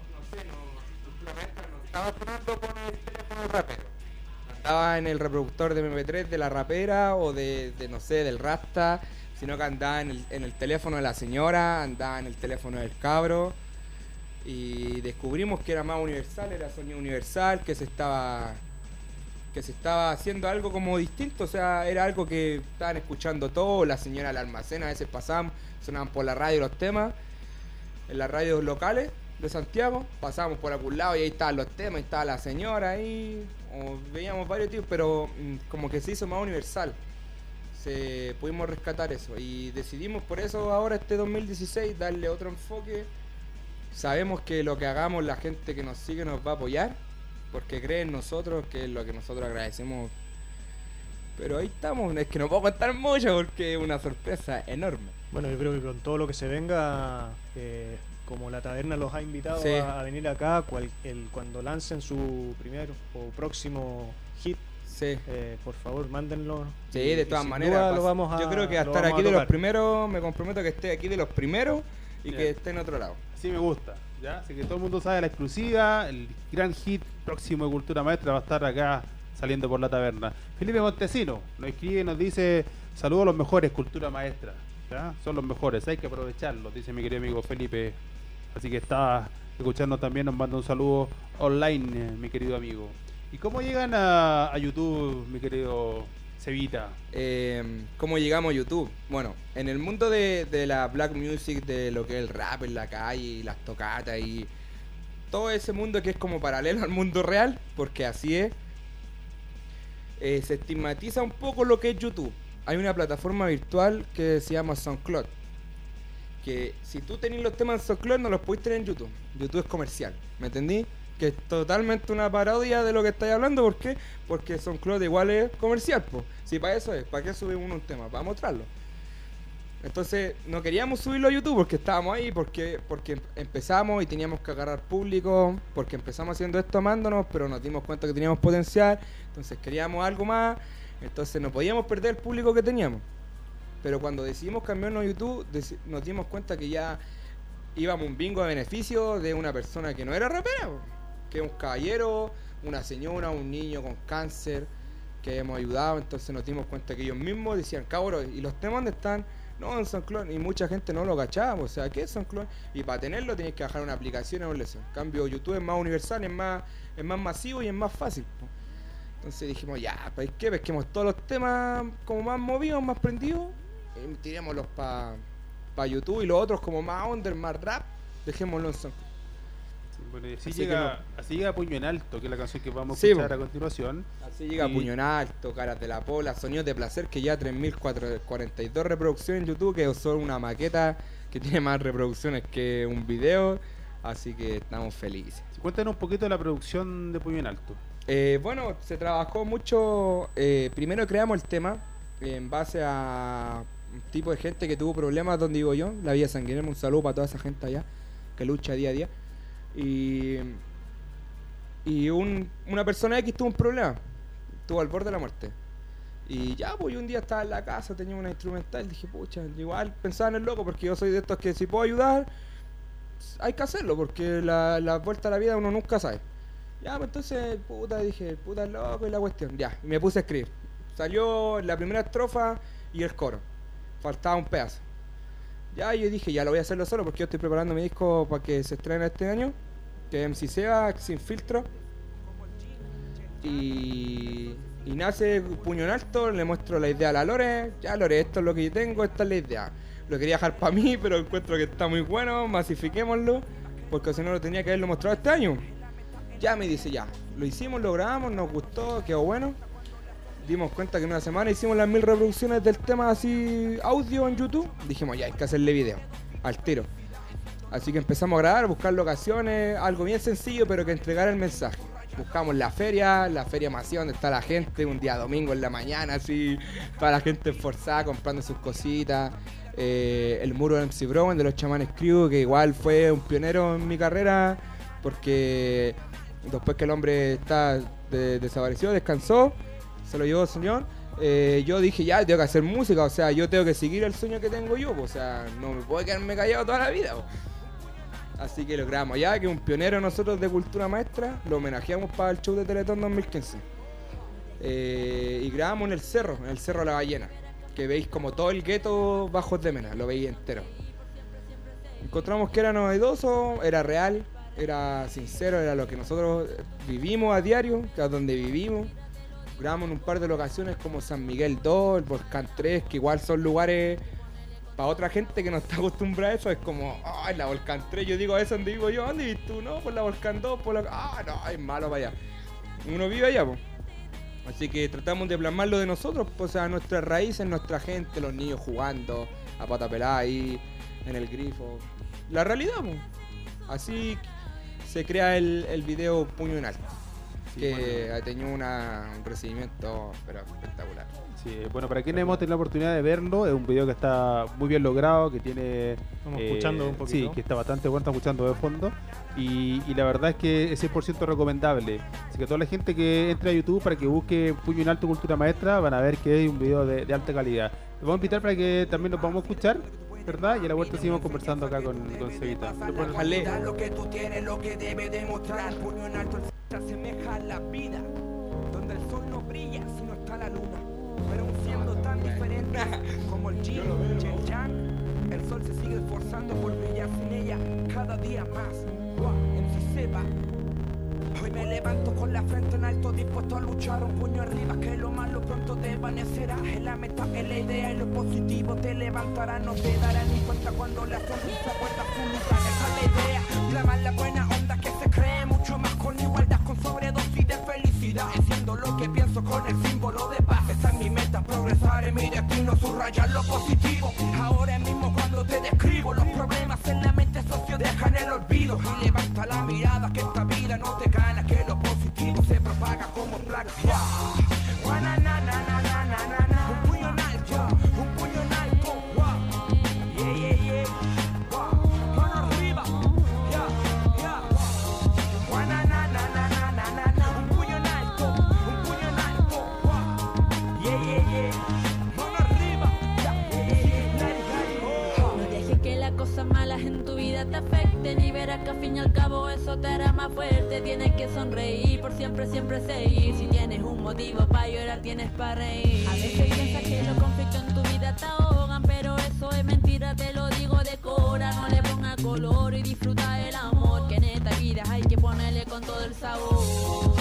estaba sonando con el teléfono rapero. Andaba en el reproductor de MP3 de la rapera o de, no sé, del Rasta, sino que andaba en el, teléfono de la señora, andaba en el teléfono del cabro. Y descubrimos que era más universal, era sonido universal, que se estaba que se estaba haciendo algo como distinto, o sea, era algo que estaban escuchando todos, la señora del almacén, a veces pasaban, sonaban por la radio los temas, en las radios locales de Santiago, pasábamos por algún lado y ahí estaban los temas, ahí estaba la señora ahí, veíamos varios tipos, pero mm, como que se hizo más universal. Se, pudimos rescatar eso y decidimos por eso ahora este 2016 darle otro enfoque. Sabemos que lo que hagamos la gente que nos sigue nos va a apoyar porque cree en nosotros, que es lo que nosotros agradecemos. Pero ahí estamos, es que no puedo contar mucho porque es una sorpresa enorme. bueno, yo creo que con todo lo que se venga, eh, como la taberna los ha invitado Sí. a, a venir acá, cual- el- cuando lancen su primer o próximo hit, Sí. eh, por favor, mándenlo. Sí, Y- de todas maneras. lo vamos a, yo creo que a estar aquí a de los primeros, me comprometo que esté aquí de los primeros y que esté en otro lado. Así me gusta. ¿ya? Así que todo el mundo sabe la exclusiva, el gran hit próximo de Cultura Maestra va a estar acá saliendo por la taberna. Felipe Montesino nos escribe y nos dice, saludos a los mejores, Cultura Maestra. ¿ya? Son los mejores, hay que aprovecharlos, dice mi querido amigo Felipe. Así que está escuchando también, nos manda un saludo online, eh, mi querido amigo. ¿Y cómo llegan a, YouTube, mi querido Cevita? Eh, ¿Cómo llegamos a YouTube? Bueno, en el mundo de, de la black music, de lo que es el rap en la calle y las tocatas y todo ese mundo que es como paralelo al mundo real, porque así es, eh, se estigmatiza un poco lo que es YouTube. Hay una plataforma virtual que se llama SoundCloud. Que si tú tenés los temas en SoundCloud no los podés tener en YouTube. YouTube es comercial, ¿me entendí? Que es totalmente una parodia de lo que estáis hablando. ¿Por qué? Porque SoundCloud igual es comercial, pues. Si para eso es, ¿para qué subimos un tema? Para mostrarlo. Entonces no queríamos subirlo a YouTube porque estábamos ahí, porque, porque empezamos y teníamos que agarrar público, porque empezamos haciendo esto amándonos, pero nos dimos cuenta que teníamos potencial, entonces queríamos algo más, entonces no podíamos perder el público que teníamos. Pero cuando decidimos cambiarnos a YouTube, nos dimos cuenta que ya íbamos a un bingo de beneficio de una persona que no era rapera, que es un caballero, una señora, un niño con cáncer, que hemos ayudado, entonces nos dimos cuenta que ellos mismos decían, cabros, ¿y los temas dónde están? No, en SoundCloud, y mucha gente no lo cachaba, o sea, ¿qué es SoundCloud? Y para tenerlo tienes que bajar una aplicación o eso. En cambio, YouTube es más universal, es más, es más masivo y es más fácil. Entonces dijimos, ya, ¿para qué? Pesquemos todos los temas como más movidos, más prendidos, tirémoslos para YouTube y los otros como más under, más rap, dejémoslo en SoundCloud. Bueno, así, llega, así llega Puño en Alto, que es la canción que vamos a Sí, escuchar a continuación. Así llega Y- Puño en Alto, Caras de la Pola, Sonidos de Placer, que ya 3.042 reproducciones en YouTube, que son una maqueta que tiene más reproducciones que un video, así que estamos felices. Cuéntanos un poquito de la producción de Puño en Alto. Eh, bueno, se trabajó mucho, eh, primero creamos el tema en base a un tipo de gente que tuvo problemas donde vivo yo, la Villa San un saludo para toda esa gente allá que lucha día a día. Y, y un- una persona X tuvo un problema, estuvo al borde de la muerte. Y ya, pues yo un día estaba en la casa, tenía una instrumental, dije, pucha, igual pensaba en el loco, porque yo soy de estos que si puedo ayudar, hay que hacerlo, porque la, la vuelta a la vida uno nunca sabe. Ya, pues entonces, puta, dije, puta loco y la cuestión. Ya, y me puse a escribir. Salió la primera estrofa y el coro. Faltaba un pedazo. Ya yo dije, ya lo voy a hacerlo solo porque yo estoy preparando mi disco para que se estrene este año, que MC Seba, sin filtro. Y, y nace puño en alto, le muestro la idea a la Lore, ya Lore, esto es lo que yo tengo, esta es la idea. Lo quería dejar para mí, pero encuentro que está muy bueno, masifiquémoslo, porque si no lo tenía que haberlo mostrado este año. Ya me dice, ya, lo hicimos, lo grabamos, nos gustó, quedó bueno. Dimos cuenta que en una semana hicimos las mil reproducciones del tema así, audio en YouTube. Dijimos, ya, hay que hacerle video, al tiro. Así que empezamos a grabar, buscar locaciones, algo bien sencillo, pero que entregara el mensaje. Buscamos la feria, la feria masiva donde está la gente, un día domingo en la mañana, así, toda la gente esforzada comprando sus cositas. Eh, el muro de MC Brown de los Chamanes Crew, que igual fue un pionero en mi carrera, porque después que el hombre está de- desapareció, descansó, se lo llevó el señor. eh, yo dije, ya, tengo que hacer música, o sea, yo tengo que seguir el sueño que tengo yo, o sea, no me puedo quedarme callado toda la vida. Así que lo grabamos ya, que un pionero nosotros de cultura maestra, lo homenajeamos para el show de Teletón 2015. Eh, y grabamos en el cerro, en el cerro la ballena, que veis como todo el gueto bajo de Mena, lo veis entero. Encontramos que era novedoso, era real, era sincero, era lo que nosotros vivimos a diario, que es donde vivimos. Grabamos en un par de locaciones como San Miguel 2, el Volcán 3, que igual son lugares para otra gente que no está acostumbrada a eso. Es como, ay, la Volcán 3, yo digo eso donde digo yo, ¿dónde vives tú? No, por la Volcán 2, por la... Ah, no, es malo para allá. Uno vive allá, pues. Así que tratamos de plasmarlo de nosotros, pues, o sea, nuestras raíces, nuestra gente, los niños jugando a pata pelada ahí en el grifo. La realidad, pues. Así se crea el video Puño en Alto, Sí, que bueno. ha tenido una- un recibimiento pero espectacular. Sí, bueno, para quienes hemos tenido la oportunidad de verlo, es un video que está muy bien logrado, que tiene... Estamos escuchando un poquito. Sí, que está bastante bueno, estamos escuchando de fondo. Y, y la verdad es que es 100% recomendable. Así que toda la gente que entre a YouTube para que busque Puño en Alto Cultura Maestra van a ver que es un video de, de alta calidad. Les vamos a invitar para que también nos vamos a escuchar, ¿verdad? Y a la vuelta seguimos conversando acá con, con Cevita. Lo que tú tienes, lo que debe demostrar. Puño en alto, el se asemeja a la vida. Donde el sol no brilla si no está la luna. Pero aún siendo tan diferente como el yin y el yang, el sol se sigue esforzando por brillar sin ella cada día más. En si sepa. Hoy me levanto con la frente en alto, dispuesto a luchar un puño arriba, que lo malo pronto desvanecerá. Es la meta, es la idea y lo positivo te levantará. No te darás ni cuenta cuando la sonrisa vuelva a su. Esa es la idea, la buena Haciendo lo que pienso con el símbolo de paz. Esa es mi meta, progresar en mi destino, subrayar lo positivo. Ahora mismo cuando te describo los problemas en la mente socio dejan el olvido. Y levanta la mirada que esta vida no te gana, que lo positivo se propaga como plaga. Te verás que al fin y al cabo eso te hará más fuerte. Tienes que sonreír, por siempre, siempre seguir. Si tienes un motivo para llorar, tienes para reír. A veces piensas que los conflictos en tu vida te ahogan, pero eso es mentira, te lo digo de cora. No le pongas color y disfruta el amor, que en esta vida hay que ponerle con todo el sabor.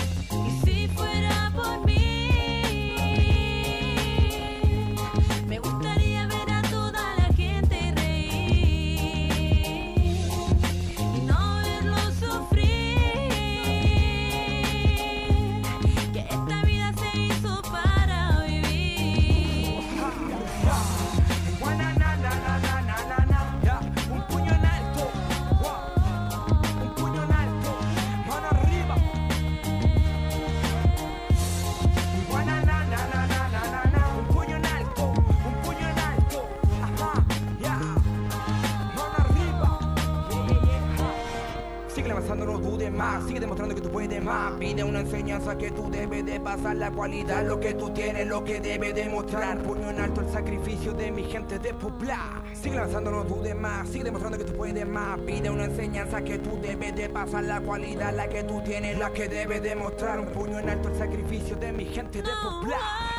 Pide una enseñanza que tú debes de pasar. La cualidad, lo que tú tienes, lo que debes demostrar. Puño en alto el sacrificio de mi gente de Poplar. Sigue avanzando, no dudes más. Sigue demostrando que tú puedes más. Pide una enseñanza que tú debes de pasar. La cualidad, la que tú tienes, la que debes demostrar. Un puño en alto el sacrificio de mi gente de Poplar.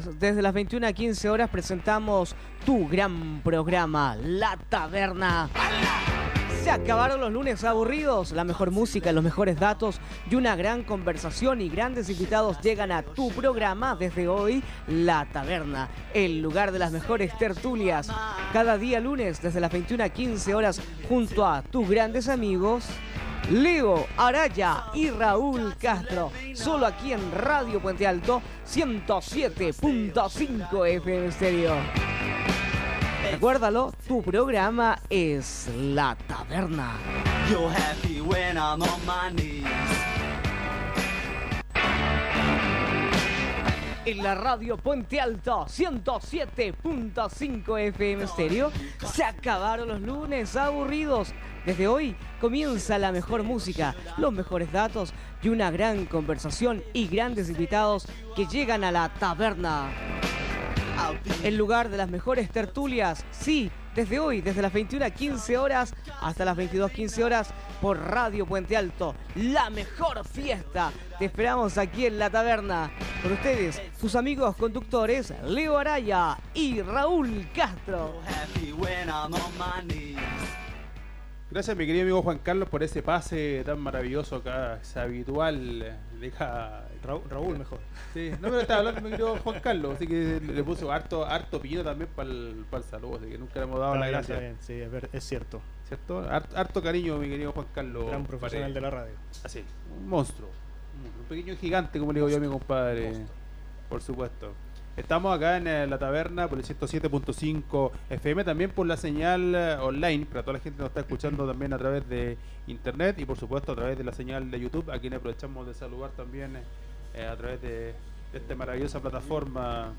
Desde las 21 a 15 horas, presentamos tu gran programa, La Taberna. Se acabaron los lunes aburridos, la mejor música, los mejores datos y una gran conversación y grandes invitados llegan a tu programa desde hoy, La Taberna, el lugar de las mejores tertulias. Cada día lunes desde las 21 a 15 horas junto a tus grandes amigos. Leo Araya y Raúl Castro, solo aquí en Radio Puente Alto 107.5 FM Stereo. Recuérdalo, tu programa es La Taberna. En la radio Puente Alto 107.5 FM Stereo se acabaron los lunes aburridos. Desde hoy comienza la mejor música, los mejores datos y una gran conversación y grandes invitados que llegan a la taberna. El lugar de las mejores tertulias, sí, desde hoy, desde las 21 a 15 horas hasta las 22 15 horas por Radio Puente Alto. La mejor fiesta. Te esperamos aquí en la taberna. Con ustedes, sus amigos conductores Leo Araya y Raúl Castro. Gracias, mi querido amigo Juan Carlos, por ese pase tan maravilloso acá. Es habitual. Deja. Raúl, Raúl mejor. Sí, no, pero estaba hablando mi querido Juan Carlos, así que le puso harto, harto pino también para el, saludo, así que nunca le hemos dado Está la gracia. bien, sí, es, ver- es cierto. ¿Cierto? Harto, harto cariño, mi querido Juan Carlos. Gran profesional de la radio. Así, un monstruo. Un pequeño gigante, como le digo yo a mi compadre. Por supuesto. Estamos acá en eh, la taberna por el 107.5 FM, también por la señal eh, online, para toda la gente que nos está escuchando también a través de internet y por supuesto a través de la señal de YouTube, a quien aprovechamos de saludar también eh, a través de, de esta maravillosa plataforma,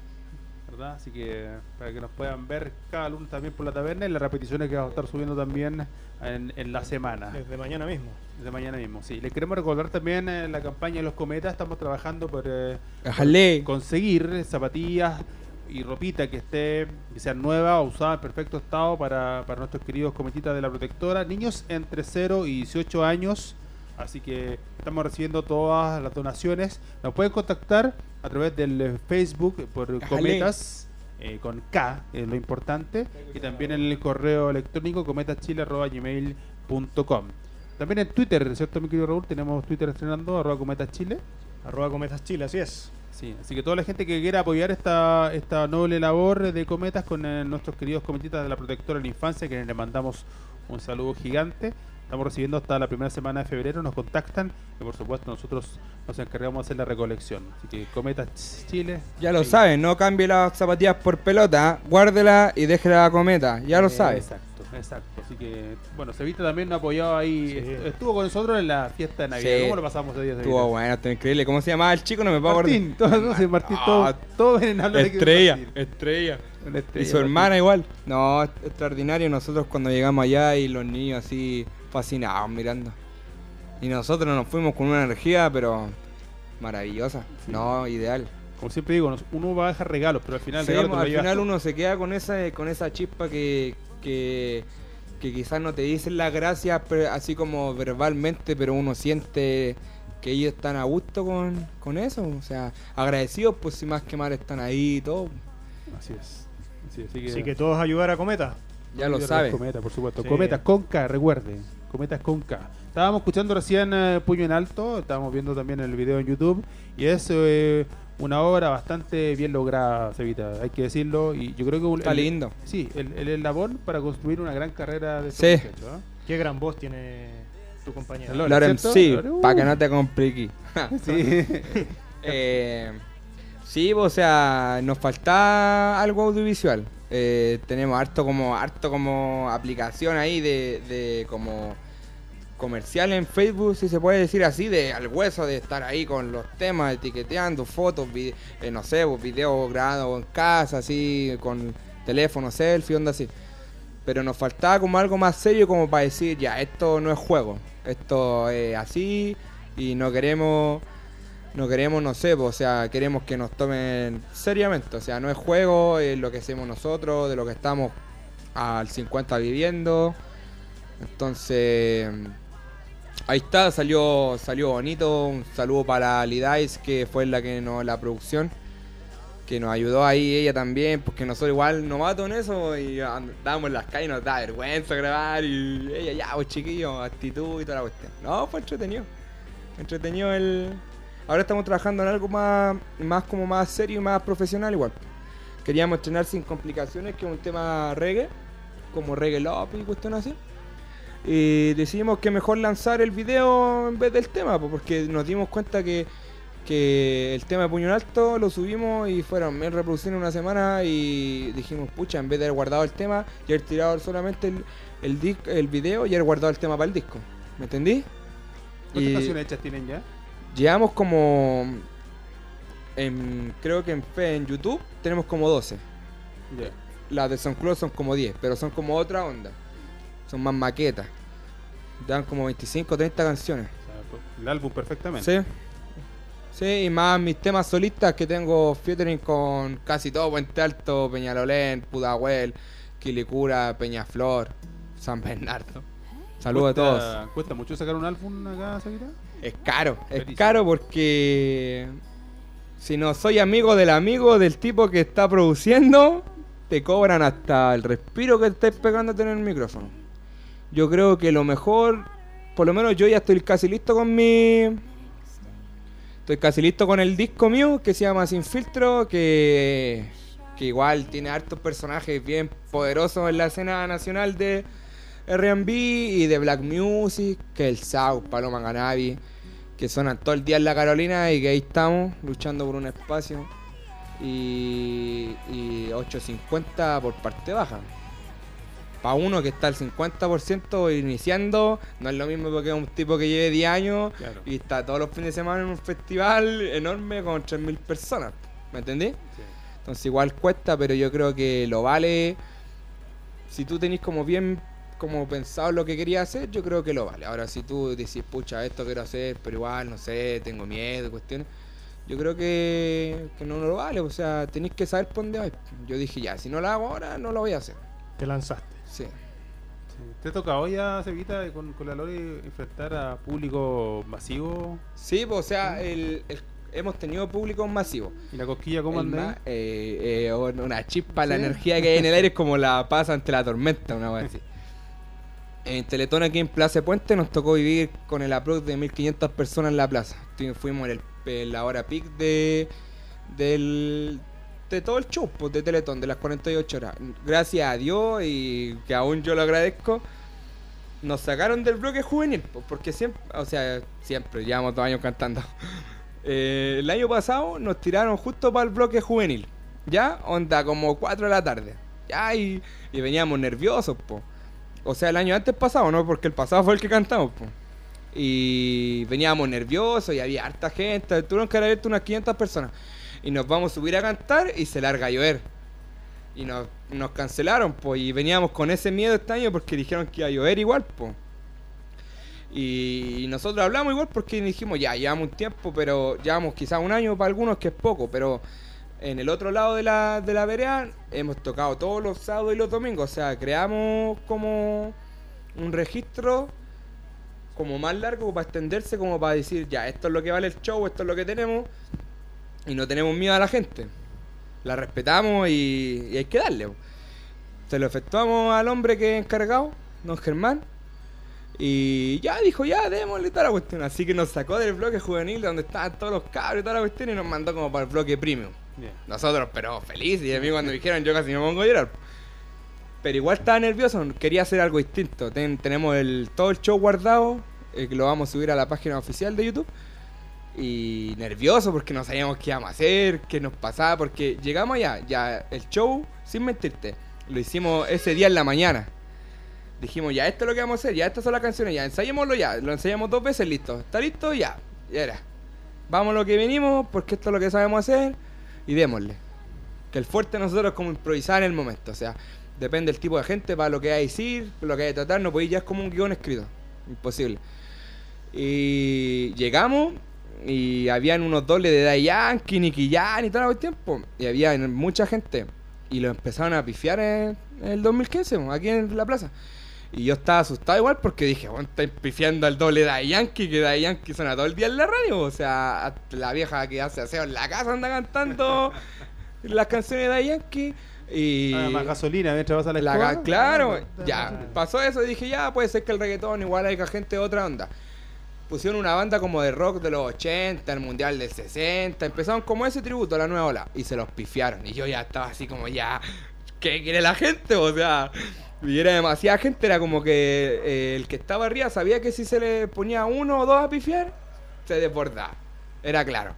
¿verdad? Así que para que nos puedan ver cada lunes también por la taberna y las repeticiones que vamos a estar subiendo también en, en la semana. Desde mañana mismo. De mañana mismo, sí. Les queremos recordar también eh, la campaña de los cometas. Estamos trabajando por eh, Ajale. conseguir zapatillas y ropita que esté, que sea nueva o usada en perfecto estado para, para nuestros queridos cometitas de la protectora. Niños entre 0 y 18 años. Así que estamos recibiendo todas las donaciones. Nos pueden contactar a través del eh, Facebook por Ajale. cometas. Eh, con K, es lo importante, y también en el correo electrónico cometachile.gmail.com. También en Twitter, ¿cierto, mi querido Raúl? Tenemos Twitter estrenando, arroba cometachile. Arroba Cometas Chile, así es. Sí, así que toda la gente que quiera apoyar esta, esta noble labor de cometas con eh, nuestros queridos cometitas de la protectora de la infancia, que les mandamos un saludo gigante. Estamos recibiendo hasta la primera semana de febrero, nos contactan y por supuesto nosotros nos encargamos de hacer la recolección. Así que Cometas Chile. Ya lo sí. saben, no cambie las zapatillas por pelota, guárdela y déjela a cometa, ya lo Eh, sabe. Exacto, exacto. Así que, bueno, Sevita también nos ha apoyado ahí. Sí. est- Estuvo con nosotros en la fiesta de Navidad. Sí. ¿Cómo lo pasamos ese día? Estuvo bueno, estuvo increíble. ¿Cómo se llamaba el chico? No me puedo Martín, no sé, Ah, todo de Estrella, Martín. estrella. Una Y estrella, su hermana igual. No, extraordinario. Nosotros cuando llegamos allá y los niños así fascinados mirando. Y nosotros nos fuimos con una energía, pero maravillosa. No, ideal. Como siempre digo, nos- uno va a dejar regalos, pero al final Sí, regalo lo al final uno se queda con esa con esa chispa que, que, que quizás no te dicen las gracias pero así como verbalmente, pero uno siente que ellos están a gusto con, con eso. O sea, agradecidos, pues si más que mal están ahí y todo. Así es. Así, es, así que, Así que todos ayudar a Cometa. Ya lo Ayudar a saben. los Cometas, por supuesto. Sí. Cometas con K, recuerden. Cometas con K. Estábamos escuchando recién eh, Puño en Alto, estábamos viendo también el video en YouTube, y es eh, una obra bastante bien lograda, Cevita, hay que decirlo, y yo creo que... Está el- lindo. Sí, el, el eslabón para construir una gran carrera de estos Sí. ¿ah? Qué gran voz tiene tu compañero. ¿cierto? sí, uh. para que no te compliques. Sí. Eh, sí, o sea, nos falta algo audiovisual. Eh, tenemos harto como harto como aplicación ahí de, de como comercial en Facebook, si se puede decir así, de al hueso de estar ahí con los temas, etiqueteando fotos, eh, no sé, pues, videos grabados en casa, así, con teléfono, selfie, onda así. Pero nos faltaba como algo más serio como para decir, ya, esto no es juego, esto es así y no queremos no queremos, no sé, pues, o sea, queremos que nos tomen seriamente. O sea, no es juego, es lo que hacemos nosotros, de lo que estamos al 50 viviendo. Entonces, ahí está, salió salió bonito. Un saludo para Lidais, que fue la que nos, la producción, que nos ayudó ahí, ella también, porque nosotros igual novatos en eso y andábamos en las calles y nos da vergüenza grabar. Y ella, ya, pues chiquillos, actitud y toda la cuestión. No, fue entretenido. Entretenido el, Ahora estamos trabajando en algo más, más como más serio y más profesional igual. Queríamos estrenar sin complicaciones, que es un tema reggae, como reggae love y cuestiones así. Y decidimos que mejor lanzar el video en vez del tema, po, porque nos dimos cuenta que, que el tema de Puño en Alto lo subimos y fueron mil reproducciones una semana y dijimos, pucha, en vez de haber guardado el tema y haber tirado solamente el, el, el video y haber guardado el tema para el disco. ¿Me entendí? ¿Cuántas Y- canciones hechas tienen ya? Llevamos como. En, creo que en, fe- en YouTube tenemos como 12. Ya. Las de SoundCloud son como 10, pero son como otra onda. Son más maquetas. Dan como 25 o 30 canciones. Pues, el álbum perfectamente. Sí. Sí, y más mis temas solistas que tengo featuring con casi todo Puente Alto, Peñalolén, Pudahuel, Quilicura, Peñaflor, San Bernardo. Saludos a todos. Cuesta- ¿Cuesta mucho sacar un álbum acá, Cevita? Es caro, es caro porque si no soy amigo del amigo del tipo que está produciendo, te cobran hasta el respiro que estés pegándote en el micrófono. Yo creo que lo mejor, por lo menos yo ya estoy casi listo con mi... Estoy casi listo con el disco mío que se llama Sin Filtro, que, que igual tiene hartos personajes bien poderosos en la escena nacional de R&B y de Black Music, que el South, Paloma Ganavi, que suenan todo el día en la Carolina y que ahí estamos luchando por un espacio. Y, y 8.50 por parte baja. Para uno que está al 50% iniciando, no es lo mismo porque es un tipo que lleve 10 años Claro. y está todos los fines de semana en un festival enorme con 3.000 personas. ¿Me entendí? Entonces igual cuesta, pero yo creo que lo vale. Si tú tenés como bien como pensado lo que querías hacer, yo creo que lo vale. Ahora si tú decís, pucha, esto quiero hacer, pero igual, no sé, tengo miedo, cuestiones. Yo creo que, que no lo vale, o sea, tenéis que saber por dónde vais. Yo dije, ya, si no lo hago ahora, no lo voy a hacer. Te lanzaste. Sí. Sí. ¿Te ha tocado ya, Cevita, con, con la Lori enfrentar a público masivo? Sí, pues, o sea, el- el- hemos tenido públicos masivos. ¿Y la cosquilla cómo anda? eh, eh, un- una chispa, la energía que hay en el aire es como la paz ante la tormenta, una cosa así. En Teletón aquí en Plaza Puente nos tocó vivir con el approach de 1500 personas en la plaza. Fuimos en, el, la hora peak de, del, de todo el show pues, de Teletón, de las 48 horas. Gracias a Dios y que aún yo lo agradezco, nos sacaron del bloque juvenil, pues, porque siempre, o sea, siempre, llevamos dos años cantando. Eh, el año pasado nos tiraron justo para el bloque juvenil. Ya, onda como 4 de la tarde. Ya, y, y veníamos nerviosos, po. O sea, el año antes pasado, ¿no? Porque el pasado fue el que cantamos, po. Y veníamos nerviosos y había harta gente. Tuvieron que haber abierto unas 500 personas. Y nos vamos a subir a cantar y se larga a llover. Y nos, nos cancelaron, pues. Y veníamos con ese miedo este año porque dijeron que iba a llover igual, pues. Y nosotros hablamos igual porque dijimos, ya, llevamos un tiempo, pero llevamos quizás un año para algunos que es poco, pero en el otro lado de la, de la vereda hemos tocado todos los sábados y los domingos, o sea, creamos como un registro como más largo para extenderse, como para decir, ya, esto es lo que vale el show, esto es lo que tenemos, y no tenemos miedo a la gente. La respetamos y, hay que darle. Se lo efectuamos al hombre que es encargado, don Germán, Y ya dijo, ya, démosle toda la cuestión. Así que nos sacó del bloque juvenil donde estaban todos los cabros y toda la cuestión y nos mandó como para el bloque premium. Bien. Nosotros, pero felices. Y a mí cuando me dijeron, yo casi me pongo a llorar. Pero igual estaba nervioso, quería hacer algo distinto. Ten- tenemos el, todo el show guardado, eh, lo vamos a subir a la página oficial de YouTube. Y nervioso porque no sabíamos qué íbamos a hacer, qué nos pasaba, porque llegamos allá, ya el show, sin mentirte, lo hicimos ese día en la mañana. Dijimos, ya esto es lo que vamos a hacer, ya estas son las canciones, ya ensayémoslo ya, lo ensayamos dos veces, listo. ¿Está listo? Ya, ya era. Vamos lo que venimos, porque esto es lo que sabemos hacer, y démosle. Que el fuerte de nosotros es como improvisar en el momento, o sea, depende del tipo de gente, para lo que hay que decir, lo que hay que tratar, no podéis ya es como un guion escrito, imposible. Y llegamos y habían unos dobles de Daddy Yankee, Nicky Jam y todo el tiempo. Y había mucha gente. Y lo empezaron a pifiar en, en el 2015, po, aquí en la plaza. Y yo estaba asustado igual porque dije, bueno, estáis pifiando al doble de Yankee, que Daddy Yankee suena todo el día en la radio. O sea, la vieja que hace aseo en la casa anda cantando las canciones de Daddy Yankee. Y... Ah, más gasolina mientras la, La escuela. claro, Ah, ya, gasolina. pasó eso y dije, ya, puede ser que el reggaetón igual hay gente de otra onda. Pusieron una banda como de rock de los 80, el mundial del 60, empezaron como ese tributo a la nueva ola y se los pifiaron. Y yo ya estaba así como, ya, ¿qué quiere la gente? O sea, y era demasiada gente, era como que eh, el que estaba arriba sabía que si se le ponía uno o dos a pifiar, se desbordaba. Era claro.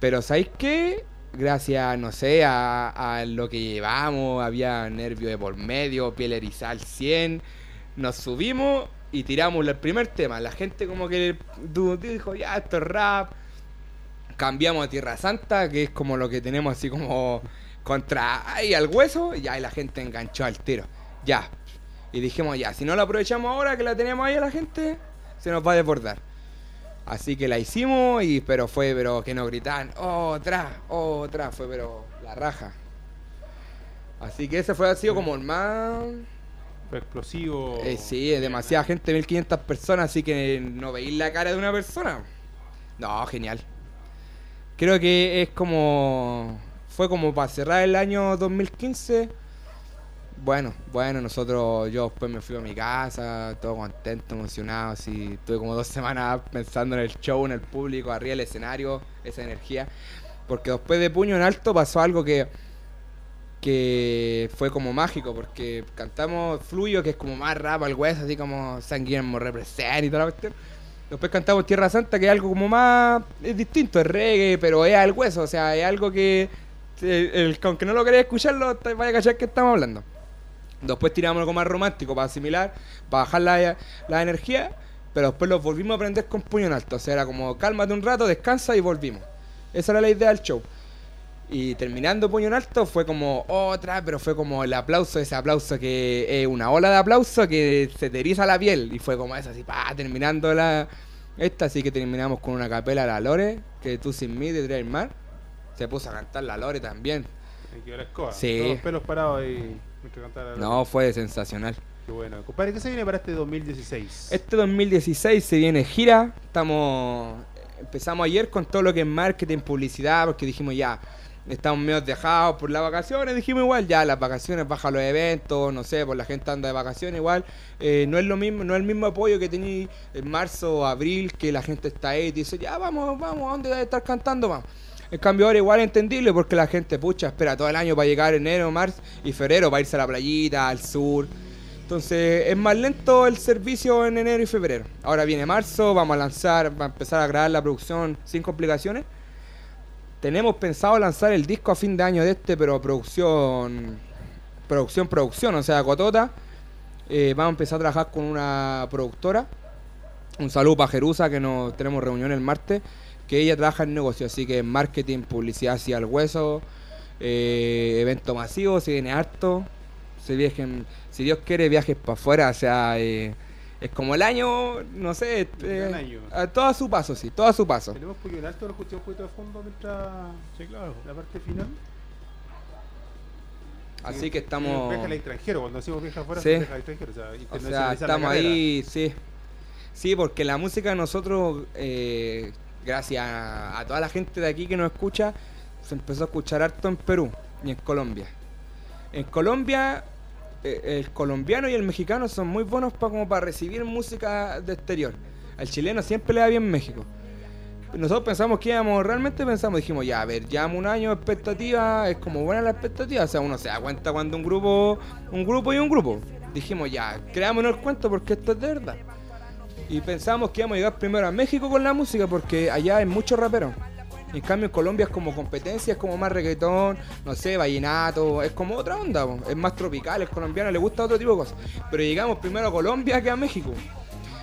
Pero ¿sabéis qué? Gracias, no sé, a, lo que llevamos, había nervio de por medio, piel erizada al 100, nos subimos y tiramos el primer tema. La gente como que dijo, ya, esto es rap. Cambiamos a Tierra Santa, que es como lo que tenemos así como contra ahí al hueso, y y la gente enganchó al tiro. Ya. Y dijimos, ya, si no la aprovechamos ahora que la tenemos ahí a la gente, se nos va a desbordar. Así que la hicimos y pero fue pero que nos gritaban otra, otra, fue pero la raja. Así que ese fue ha sido como el más Fue explosivo. eh, sí, es demasiada gente, 1500 personas, así que no veis la cara de una persona. No, genial. Creo que es como fue como para cerrar el año 2015. Bueno, bueno, nosotros, yo después me fui a mi casa, todo contento, emocionado, así, tuve como dos semanas pensando en el show, en el público, arriba del escenario, esa energía, porque después de Puño en Alto pasó algo que, que fue como mágico, porque cantamos Fluyo, que es como más rap al hueso, así como San Guillermo represent y toda la cuestión. Después cantamos Tierra Santa, que es algo como más, es distinto, es reggae, pero es al hueso, o sea, es algo que, eh, el, aunque no lo queréis escucharlo, vaya a cachar que estamos hablando. Después tiramos algo más romántico para asimilar, para bajar la, la energía, pero después los volvimos a aprender con puño en alto. O sea, era como cálmate un rato, descansa y volvimos. Esa era la idea del show. Y terminando puño en alto fue como otra, pero fue como el aplauso, ese aplauso que es una ola de aplauso que se te eriza la piel. Y fue como eso, así, pa, terminando la esta, así que terminamos con una capela a la Lore, que tú sin mí de el mar. Se puso a cantar la Lore también. Que la escoba. Sí. Todos los pelos parados ahí. No, fue sensacional. Qué bueno. Compadre, ¿qué se viene para este 2016? Este 2016 se viene gira. Estamos. Empezamos ayer con todo lo que es marketing, publicidad, porque dijimos ya. Estamos medio dejados por las vacaciones. Dijimos igual, ya las vacaciones, baja los eventos, no sé, por la gente anda de vacaciones igual. Eh, no es lo mismo, no es el mismo apoyo que tenéis en marzo o abril, que la gente está ahí y dice, ya vamos, vamos, ¿a dónde debe estar cantando? Vamos. En cambio ahora igual entendible porque la gente, pucha, espera todo el año para llegar enero, marzo y febrero para irse a la playita, al sur. Entonces es más lento el servicio en enero y febrero. Ahora viene marzo, vamos a lanzar, va a empezar a grabar la producción sin complicaciones. Tenemos pensado lanzar el disco a fin de año de este, pero producción, producción, producción, o sea, cotota. Eh, vamos a empezar a trabajar con una productora. Un saludo para Jerusa, que nos tenemos reunión el martes, que ella trabaja en negocio, así que marketing, publicidad hacia el hueso, eh, evento masivo, se viene harto. Se viajen, si Dios quiere, viajes para afuera, o sea, eh, es como el año, no sé, eh, año. a todo a su paso, sí, todo a su paso. Tenemos en Alto, lo escuché un poquito de fondo mientras. Sí, claro. La parte final. Así que Eh, estamos... Viaja al extranjero, cuando decimos viaja afuera, Sí. viaja al extranjero. O sea, O sea, la estamos ahí, sí. Sí, porque la música de nosotros, eh, gracias a, toda la gente de aquí que nos escucha, se empezó a escuchar harto en Perú y en Colombia. En Colombia eh, el colombiano y el mexicano son muy buenos para como para recibir música de exterior. Al chileno siempre le da bien México. Nosotros pensamos que íbamos, realmente pensamos, dijimos, ya, a ver, llevamos un año de expectativa, es como buena la expectativa, o sea, uno se da cuenta cuando un grupo, un grupo y un grupo. Dijimos, ya, creámonos el cuento porque esto es de verdad. Y pensamos que íbamos a llegar primero a México con la música porque allá hay mucho rapero. En cambio en Colombia es como competencia, es como más reggaetón, no sé, vallenato, es como otra onda, po. es más tropical, el colombiano le gusta otro tipo de cosas. Pero llegamos primero a Colombia que a México.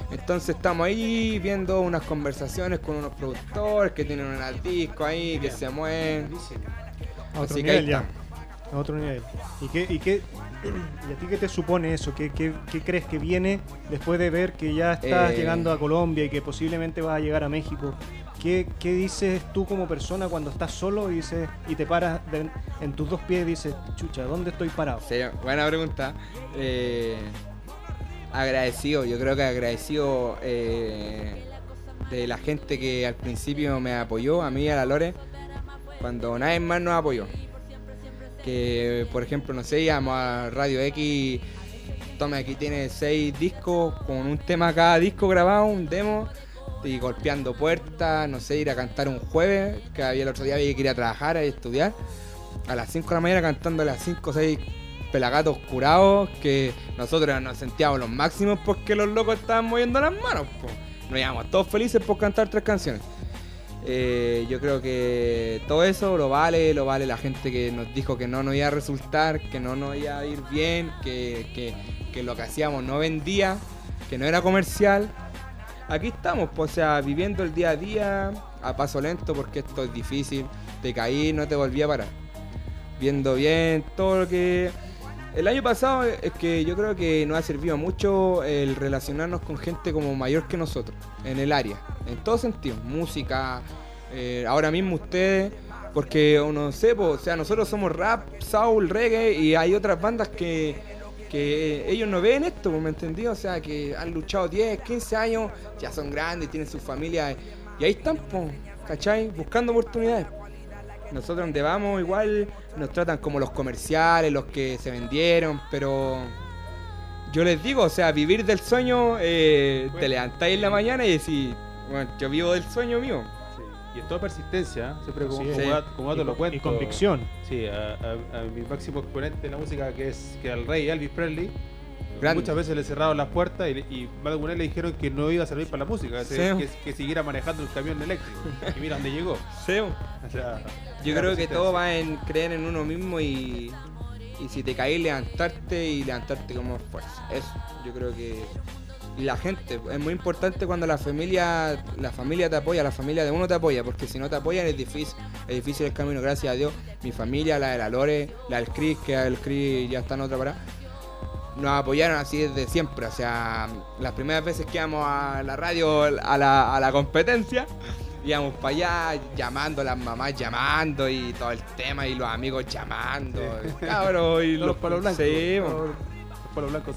Entonces estamos ahí viendo unas conversaciones con unos productores que tienen unos discos ahí, que se mueven. A otro Así que ahí nivel ya. está. A otro nivel. ¿Y, qué, y, qué, ¿Y a ti qué te supone eso? ¿Qué, qué, qué crees que viene después de ver que ya estás Eh. llegando a Colombia y que posiblemente vas a llegar a México? ¿Qué, qué dices tú como persona cuando estás solo y, dices, y te paras de- en tus dos pies y dices, chucha, ¿dónde estoy parado? Sí, buena pregunta. Eh, agradecido, yo creo que agradecido eh, de la gente que al principio me apoyó, a mí y a la Lore, cuando nadie más nos apoyó. Que, por ejemplo, no sé, íbamos a Radio X, toma, aquí tiene seis discos con un tema cada disco grabado, un demo, y golpeando puertas, no sé, ir a cantar un jueves, que había el otro día había que ir a trabajar, a estudiar, a las 5 de la mañana cantando a las 5 o 6 pelagatos curados, que nosotros nos sentíamos los máximos porque los locos estaban moviendo las manos, po. nos íbamos todos felices por cantar tres canciones. Eh, yo creo que todo eso lo vale, lo vale la gente que nos dijo que no nos iba a resultar, que no nos iba a ir bien, que, que- lo que hacíamos no vendía, que no era comercial. Aquí estamos, pues, o sea, viviendo el día a día a paso lento porque esto es difícil. Te caí, no te volví a parar. Viendo bien todo lo que... El año pasado es que yo creo que nos ha servido mucho el relacionarnos con gente como mayor que nosotros, en el área, en todo sentido, música, eh, ahora mismo ustedes, porque no sé, po, o sea, nosotros somos rap, soul, reggae y hay otras bandas que, que ellos no ven esto, ¿me entendí? O sea, que han luchado 10, 15 años, ya son grandes, tienen sus familias y ahí están, po, ¿cachai? Buscando oportunidades. Nosotros donde vamos igual nos tratan como los comerciales, los que se vendieron, pero yo les digo, o sea, vivir del sueño, eh, te levantáis en la mañana y decís, bueno, yo vivo del sueño mío. Y en toda persistencia, ¿eh? siempre como, es. Sí. dato- como lo con- cuento. y convicción. Sí, a, a- a mi máximo exponente de la música que es que al rey Elvis Presley. Grande. Muchas veces le cerraron las puertas y, y más de le dijeron que no iba a servir para la música, que, Sí. que, que siguiera manejando un camión eléctrico. Y mira dónde llegó. Sí, O sea, Yo creo que todo va en creer en uno mismo y, y si te caes, levantarte y levantarte como fuerza. Eso, yo creo que. Y la gente, es muy importante cuando la familia la familia te apoya, la familia de uno te apoya, porque si no te apoyan es difícil, es difícil el camino, gracias a Dios. Mi familia, la de la Lore, la del Chris, que el Chris ya está en otra parada, nos apoyaron así desde siempre. O sea, las primeras veces que íbamos a la radio, a la, a la competencia, íbamos para allá llamando las mamás, llamando y todo el tema, y los amigos llamando, cabrón, y Todos los palos blancos. Sí, los palos blancos.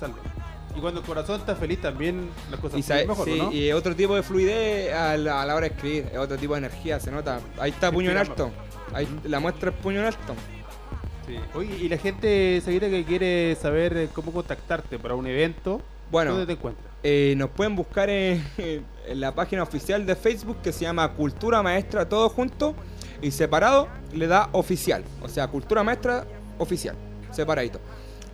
Y cuando el corazón está feliz también las cosas y, sabe- mejor, sí, ¿no? y otro tipo de fluidez a la, a la hora de escribir, es otro tipo de energía, se nota. Ahí está puño en alto. Ahí la muestra es puño en alto. Sí. Oye, y la gente, Seguida, que quiere saber eh, cómo contactarte para un evento, Bueno, ¿dónde te encuentras? Eh, nos pueden buscar en, en la página oficial de Facebook que se llama Cultura Maestra Todo Junto y separado le da oficial, o sea, Cultura Maestra Oficial, separadito.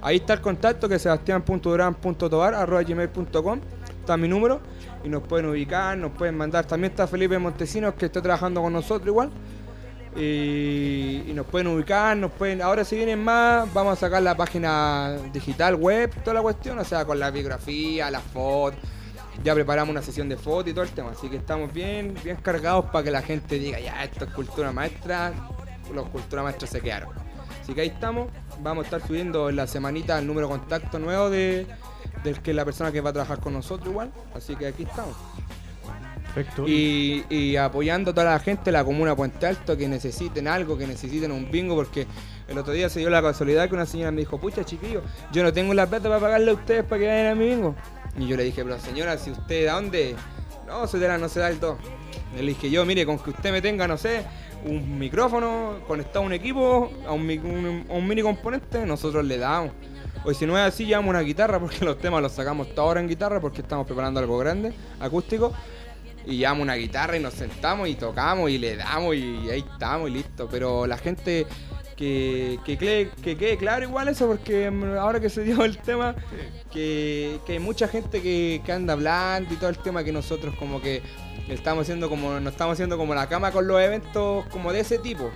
Ahí está el contacto que es sebastián.duran.tobar.gmail.com está mi número y nos pueden ubicar, nos pueden mandar. También está Felipe Montesinos que está trabajando con nosotros igual. Y, y nos pueden ubicar, nos pueden. Ahora si vienen más, vamos a sacar la página digital web, toda la cuestión, o sea, con la biografía, las fotos. Ya preparamos una sesión de fotos y todo el tema, así que estamos bien, bien cargados para que la gente diga, ya esto es cultura maestra, los cultura maestros se quedaron. Así que ahí estamos, vamos a estar subiendo en la semanita el número de contacto nuevo de del que la persona que va a trabajar con nosotros igual, así que aquí estamos. Perfecto. Y, y apoyando a toda la gente de la comuna Puente Alto que necesiten algo, que necesiten un bingo, porque el otro día se dio la casualidad que una señora me dijo, pucha chiquillo, yo no tengo la plata para pagarle a ustedes para que vayan a mi bingo. Y yo le dije, pero señora, si usted, ¿a dónde? No, se da, no se da el todo. Le dije yo, mire, con que usted me tenga, no sé, un micrófono conectado a un equipo, a un, mi- un- a un mini componente, nosotros le damos. O si no es así, llevamos una guitarra porque los temas los sacamos toda hora en guitarra porque estamos preparando algo grande, acústico. Y llevamos una guitarra y nos sentamos y tocamos y le damos y ahí estamos y listo. Pero la gente que, que, clee- que quede claro igual eso porque ahora que se dio el tema, que, que hay mucha gente que, que anda hablando y todo el tema que nosotros como que estamos haciendo como, nos estamos haciendo como la cama con los eventos como de ese tipo.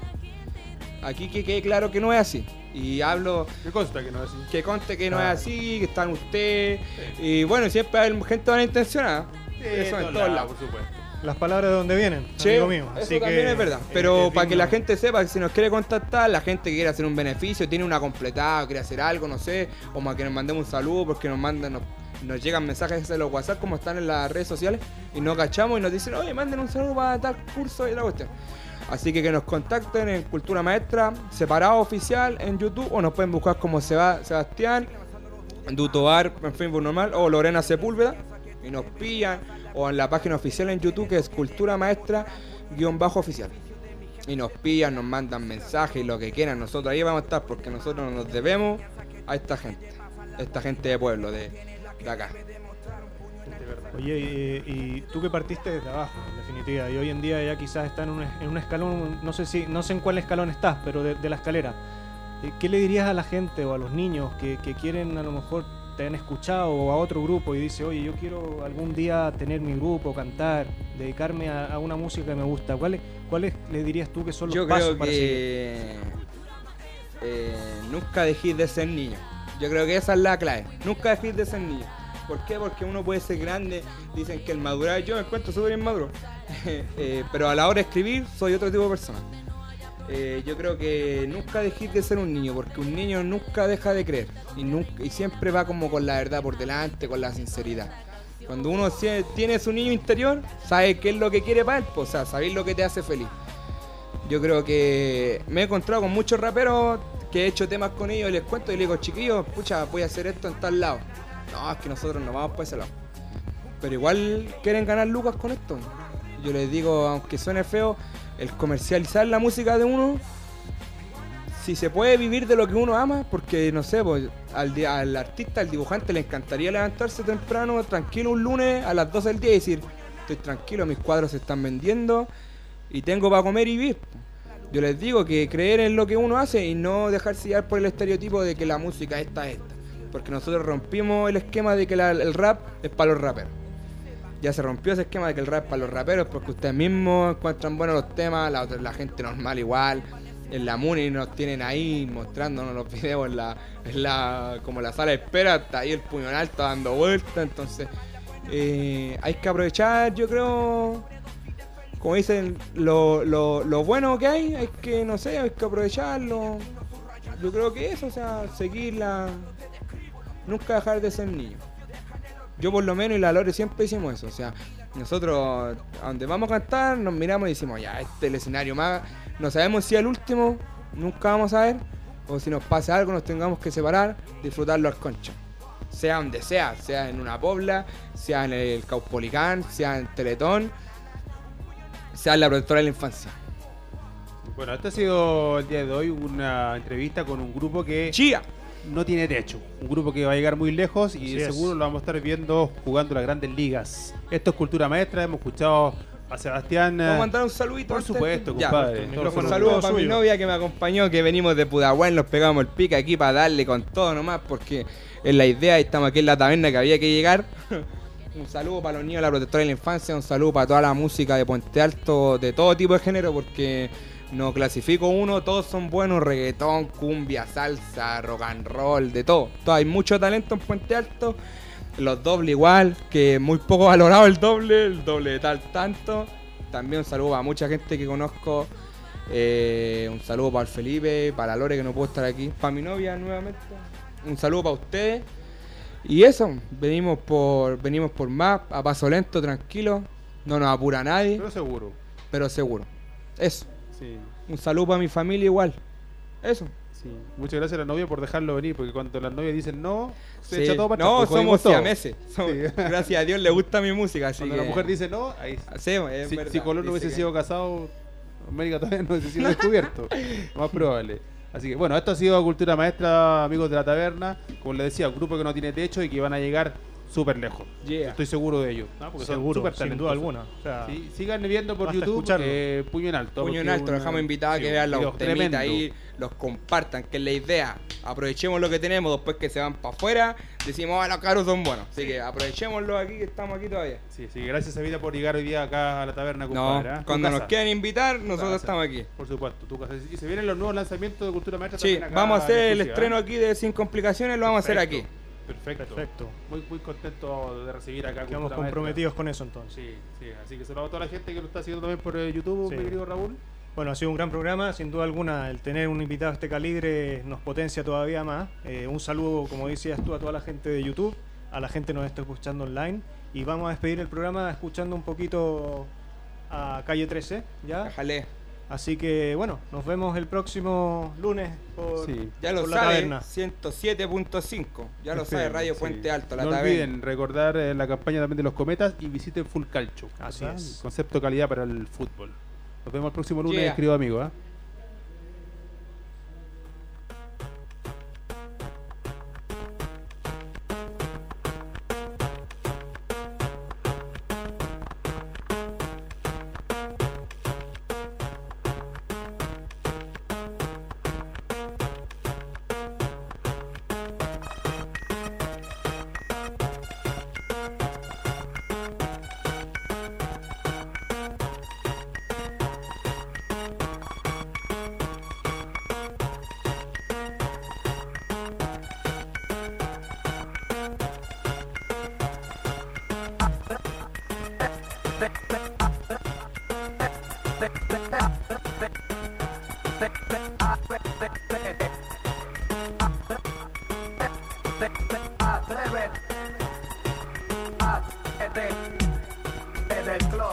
Aquí que quede claro que no es así. Y hablo Me consta que no es así. que conste que no es así, que están ustedes. Y bueno, siempre hay gente malintencionada. Eso en todos lados. por supuesto. Las palabras de donde vienen, Sí, amigo mío. eso Así también que, es verdad. Pero es para que la gente sepa que si nos quiere contactar, la gente que quiere hacer un beneficio, tiene una completada, quiere hacer algo, no sé, o más que nos mandemos un saludo porque nos mandan, nos, nos llegan mensajes de los WhatsApp como están en las redes sociales y nos cachamos y nos dicen, oye, manden un saludo para tal curso y la cuestión. Así que que nos contacten en Cultura Maestra, separado oficial en YouTube o nos pueden buscar como Seba- Sebastián, Dutoar en Facebook normal o Lorena Sepúlveda y nos pillan o en la página oficial en YouTube que es Cultura Maestra guion bajo oficial y nos pillan, nos mandan mensajes y lo que quieran, nosotros ahí vamos a estar porque nosotros nos debemos a esta gente, esta gente de pueblo de, de acá. Oye, y, y tú que partiste desde abajo, en definitiva, y hoy en día ya quizás está en un, en un escalón, no sé si, no sé en cuál escalón estás, pero de, de la escalera. Eh, ¿Qué le dirías a la gente o a los niños que, que quieren a lo mejor te han escuchado o a otro grupo y dice, oye, yo quiero algún día tener mi grupo, cantar, dedicarme a, a una música que me gusta? ¿Cuáles cuáles le dirías tú que son los Yo pasos creo para seguir? que eh, nunca dejéis de ser niño. Yo creo que esa es la clave. Nunca dejéis de ser niño. ¿Por qué? Porque uno puede ser grande. Dicen que el madurar, yo me encuentro súper inmaduro. Eh, pero a la hora de escribir soy otro tipo de persona. Eh, yo creo que nunca dejéis de ser un niño, porque un niño nunca deja de creer. Y, nunca, y siempre va como con la verdad por delante, con la sinceridad. Cuando uno tiene su niño interior, sabe qué es lo que quiere para él, pues, o sea, sabéis lo que te hace feliz. Yo creo que me he encontrado con muchos raperos que he hecho temas con ellos y les cuento y les digo, chiquillos, pucha, voy a hacer esto en tal lado. No, es que nosotros no vamos por ese lado. Pero igual quieren ganar lucas con esto. Yo les digo, aunque suene feo, el comercializar la música de uno, si se puede vivir de lo que uno ama, porque no sé, pues, al, al artista, al dibujante le encantaría levantarse temprano, tranquilo un lunes a las 12 del día y decir, estoy tranquilo, mis cuadros se están vendiendo y tengo para comer y vivir. Yo les digo que creer en lo que uno hace y no dejarse llevar por el estereotipo de que la música esta es esta. Porque nosotros rompimos el esquema de que la- el rap es para los raperos. Ya se rompió ese esquema de que el rap es para los raperos porque ustedes mismos encuentran buenos los temas, la, la gente normal igual. En la Muni nos tienen ahí mostrándonos los videos en la, la como la sala de espera, está ahí el en alto dando vueltas, entonces eh, hay que aprovechar, yo creo, como dicen, lo, bueno que hay, hay que, no sé, hay que aprovecharlo. Yo creo que eso, o sea, seguirla, nunca dejar de ser niño. Yo por lo menos y la Lore siempre hicimos eso, o sea, nosotros a donde vamos a cantar nos miramos y decimos, ya, este es el escenario más, no sabemos si es el último, nunca vamos a ver, o si nos pasa algo nos tengamos que separar, disfrutarlo al concho. Sea donde sea, sea en una pobla, sea en el Caupolicán, sea en Teletón, sea la protectora de la infancia. Bueno, este ha sido el día de hoy una entrevista con un grupo que ¡Chía! no tiene techo. Un grupo que va a llegar muy lejos y Así es. seguro lo vamos a estar viendo jugando las grandes ligas. Esto es Cultura Maestra, hemos escuchado a Sebastián. Vamos a mandar un saludito. por supuesto, Ya, compadre. micrófono Un saludo para mi novia que me acompañó, que venimos de Pudahuel, nos pegamos el pique aquí para darle con todo nomás, porque es la idea y estamos aquí en la taberna que había que llegar. un saludo para los niños de la protectora de la infancia, un saludo para toda la música de Puente Alto, de todo tipo de género, porque no clasifico uno, todos son buenos, reggaetón, cumbia, salsa, rock and roll, de todo. hay mucho talento en Puente Alto. Los dobles igual, que muy poco valorado el doble, el doble de tal tanto. También un saludo para mucha gente que conozco. Eh, un saludo para el Felipe, para Lore que no puedo estar aquí, para mi novia nuevamente. Un saludo para ustedes. Y eso, venimos por venimos por más, a paso lento, tranquilo. No nos apura nadie, Pero seguro. pero seguro. Eso. Sí, Un saludo para mi familia igual. Eso. sí. Muchas gracias a la novia por dejarlo venir, porque cuando las novias dicen no, se Sí. echa todo para no, atrás, somos siameses. Somos- Sí. Gracias a Dios le gusta mi música, así Cuando que... la mujer dice no, ahí Sí, es si, verdad, si Colón no hubiese que- sido casado, América todavía no hubiese sido descubierto. Más probable. Así que bueno, esto ha sido Cultura Maestra, amigos de la taberna. Como les decía, un grupo que no tiene techo y que van a llegar súper lejos. Yeah. Estoy seguro de ello. ¿no? Porque son Seguro, súper sin duda alguna. O sea, Sí, sigan viendo por YouTube eh, Puño en Alto. Puño en alto, dejamos invitados a que vean los temitas ahí, los compartan, que es la idea. Aprovechemos lo que tenemos después que se van para afuera. Decimos, ah, los caros son buenos. Así que aprovechémoslo aquí, que estamos aquí todavía. Sí, sí, gracias Evita por llegar hoy día acá a la taberna, No, compadre. ¿ah? Tu cuando nos quieran invitar, nosotros Casa. estamos aquí. Por supuesto, tu casa. Y se vienen los nuevos lanzamientos de Cultura Maestra Sí, también acá vamos a hacer el exclusiva, estreno ¿eh? aquí de Sin Complicaciones, lo vamos a hacer aquí. Perfecto, Perfecto. Muy, muy contento de recibir acá. Cultura comprometidos con eso entonces. Sí, sí. Así que saludamos a toda la gente que lo está haciendo también por eh, YouTube, Sí. mi querido Raúl. Bueno, ha sido un gran programa, sin duda alguna. El tener un invitado de este calibre nos potencia todavía más. Eh, un saludo, como decías tú, a toda la gente de YouTube, a la gente que nos está escuchando online. Y vamos a despedir el programa escuchando un poquito a Calle 13, ¿ya? Déjale. Así que, bueno, nos vemos el próximo lunes por, Sí. Ya lo por la sabe, taberna. 107.5. Ya lo sabe, Radio Sí. Puente Alto, la no taberna. olviden recordar eh, la campaña también de los cometas y visiten Full Calcio. Así ¿verdad? es. Concepto calidad para el fútbol. Nos vemos el próximo lunes, Yeah. querido amigo. ¿ah?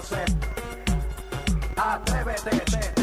Closet. Atrévete,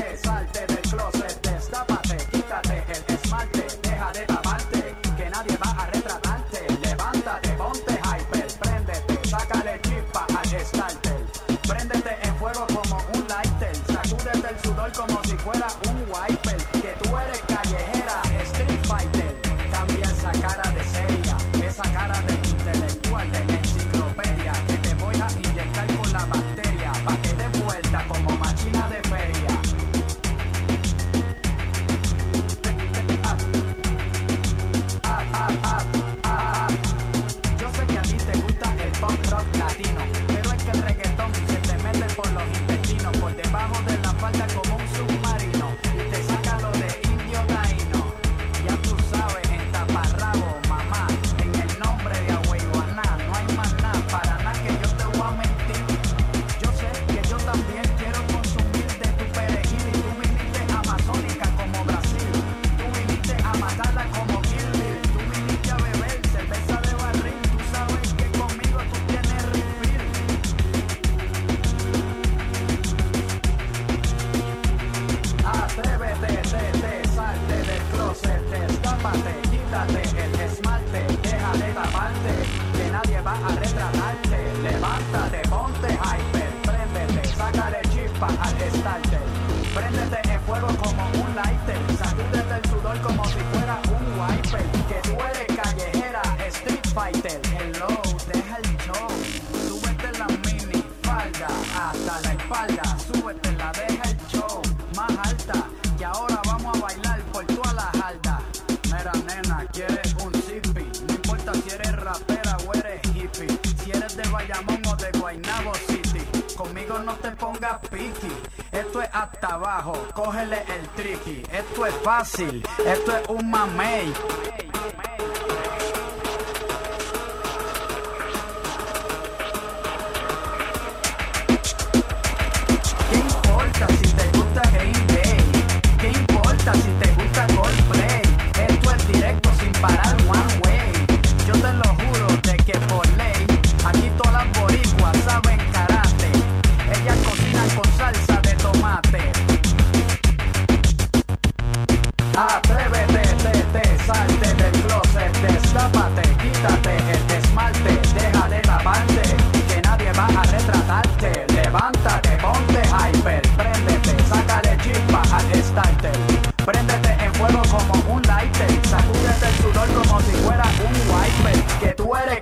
fácil. Esto es un mamey.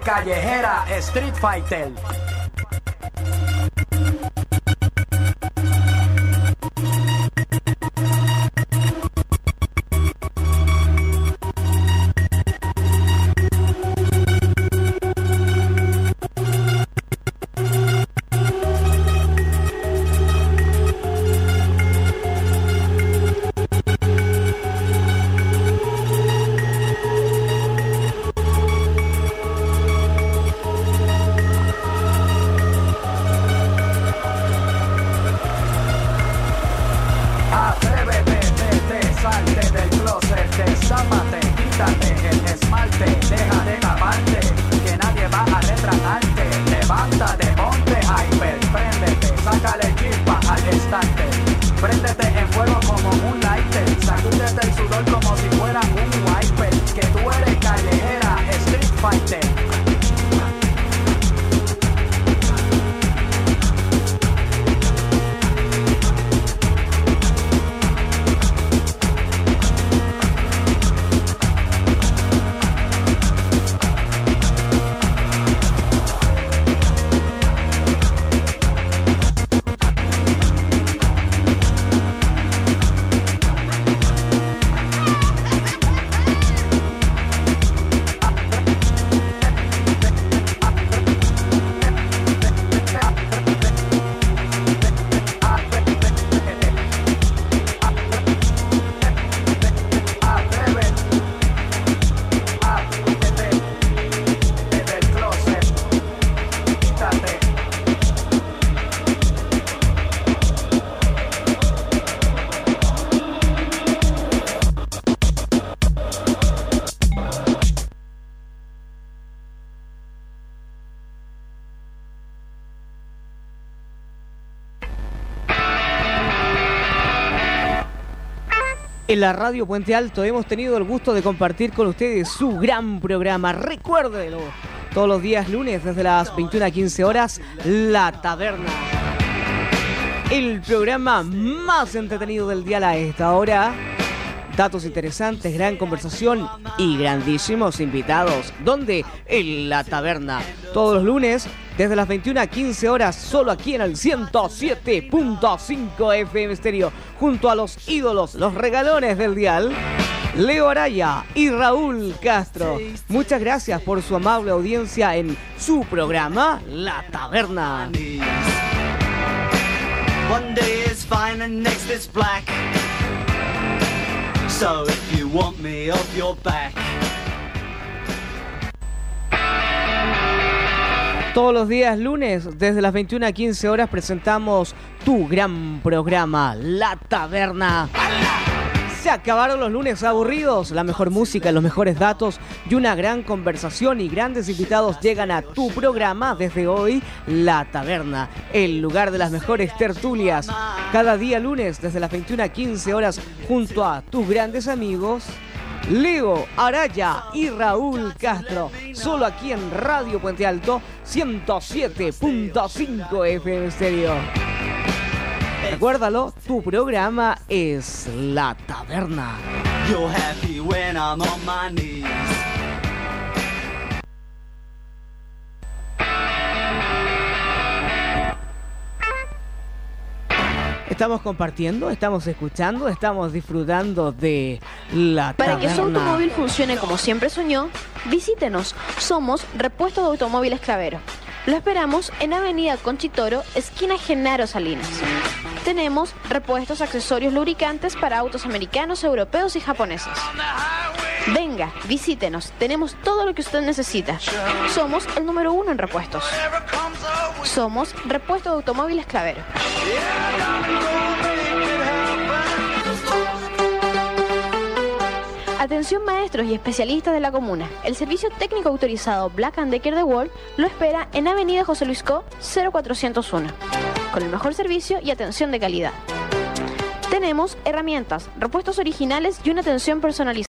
Callejera Street Fighter. En la radio Puente Alto hemos tenido el gusto de compartir con ustedes su gran programa. Recuérdelo, todos los días lunes desde las 21 a 15 horas, La Taberna. El programa más entretenido del día a esta hora. Datos interesantes, gran conversación y grandísimos invitados. ¿Dónde? En La Taberna. Todos los lunes desde las 21 a 15 horas, solo aquí en el 107.5 FM Stereo, junto a los ídolos, los regalones del dial. Leo Araya y Raúl Castro. Muchas gracias por su amable audiencia en su programa La Taberna. One day is fine and next is black. So if you want me off your back, Todos los días lunes, desde las 21 a 15 horas, presentamos tu gran programa, La Taberna. Se acabaron los lunes aburridos, la mejor música, los mejores datos y una gran conversación y grandes invitados llegan a tu programa desde hoy, La Taberna, el lugar de las mejores tertulias. Cada día lunes desde las 21 a 15 horas junto a tus grandes amigos. Leo Araya y Raúl Castro, solo aquí en Radio Puente Alto 107.5 FM Stereo. Recuérdalo, tu programa es La Taberna. you're happy when I'm on my knees. Estamos compartiendo, estamos escuchando, estamos disfrutando de La Para que su automóvil funcione como siempre soñó, visítenos. Somos Repuestos de Automóviles Clavero. Lo esperamos en Avenida Conchitoro, esquina Genaro Salinas. Tenemos repuestos, accesorios, lubricantes para autos americanos, europeos y japoneses. Venga, visítenos. Tenemos todo lo que usted necesita. Somos el número uno en repuestos. Somos Repuestos de Automóviles Clavero. Atención maestros y especialistas de la comuna. El servicio técnico autorizado Black and Decker de World lo espera en Avenida José Luis Co. 0401. Con el mejor servicio y atención de calidad. Tenemos herramientas, repuestos originales y una atención personalizada.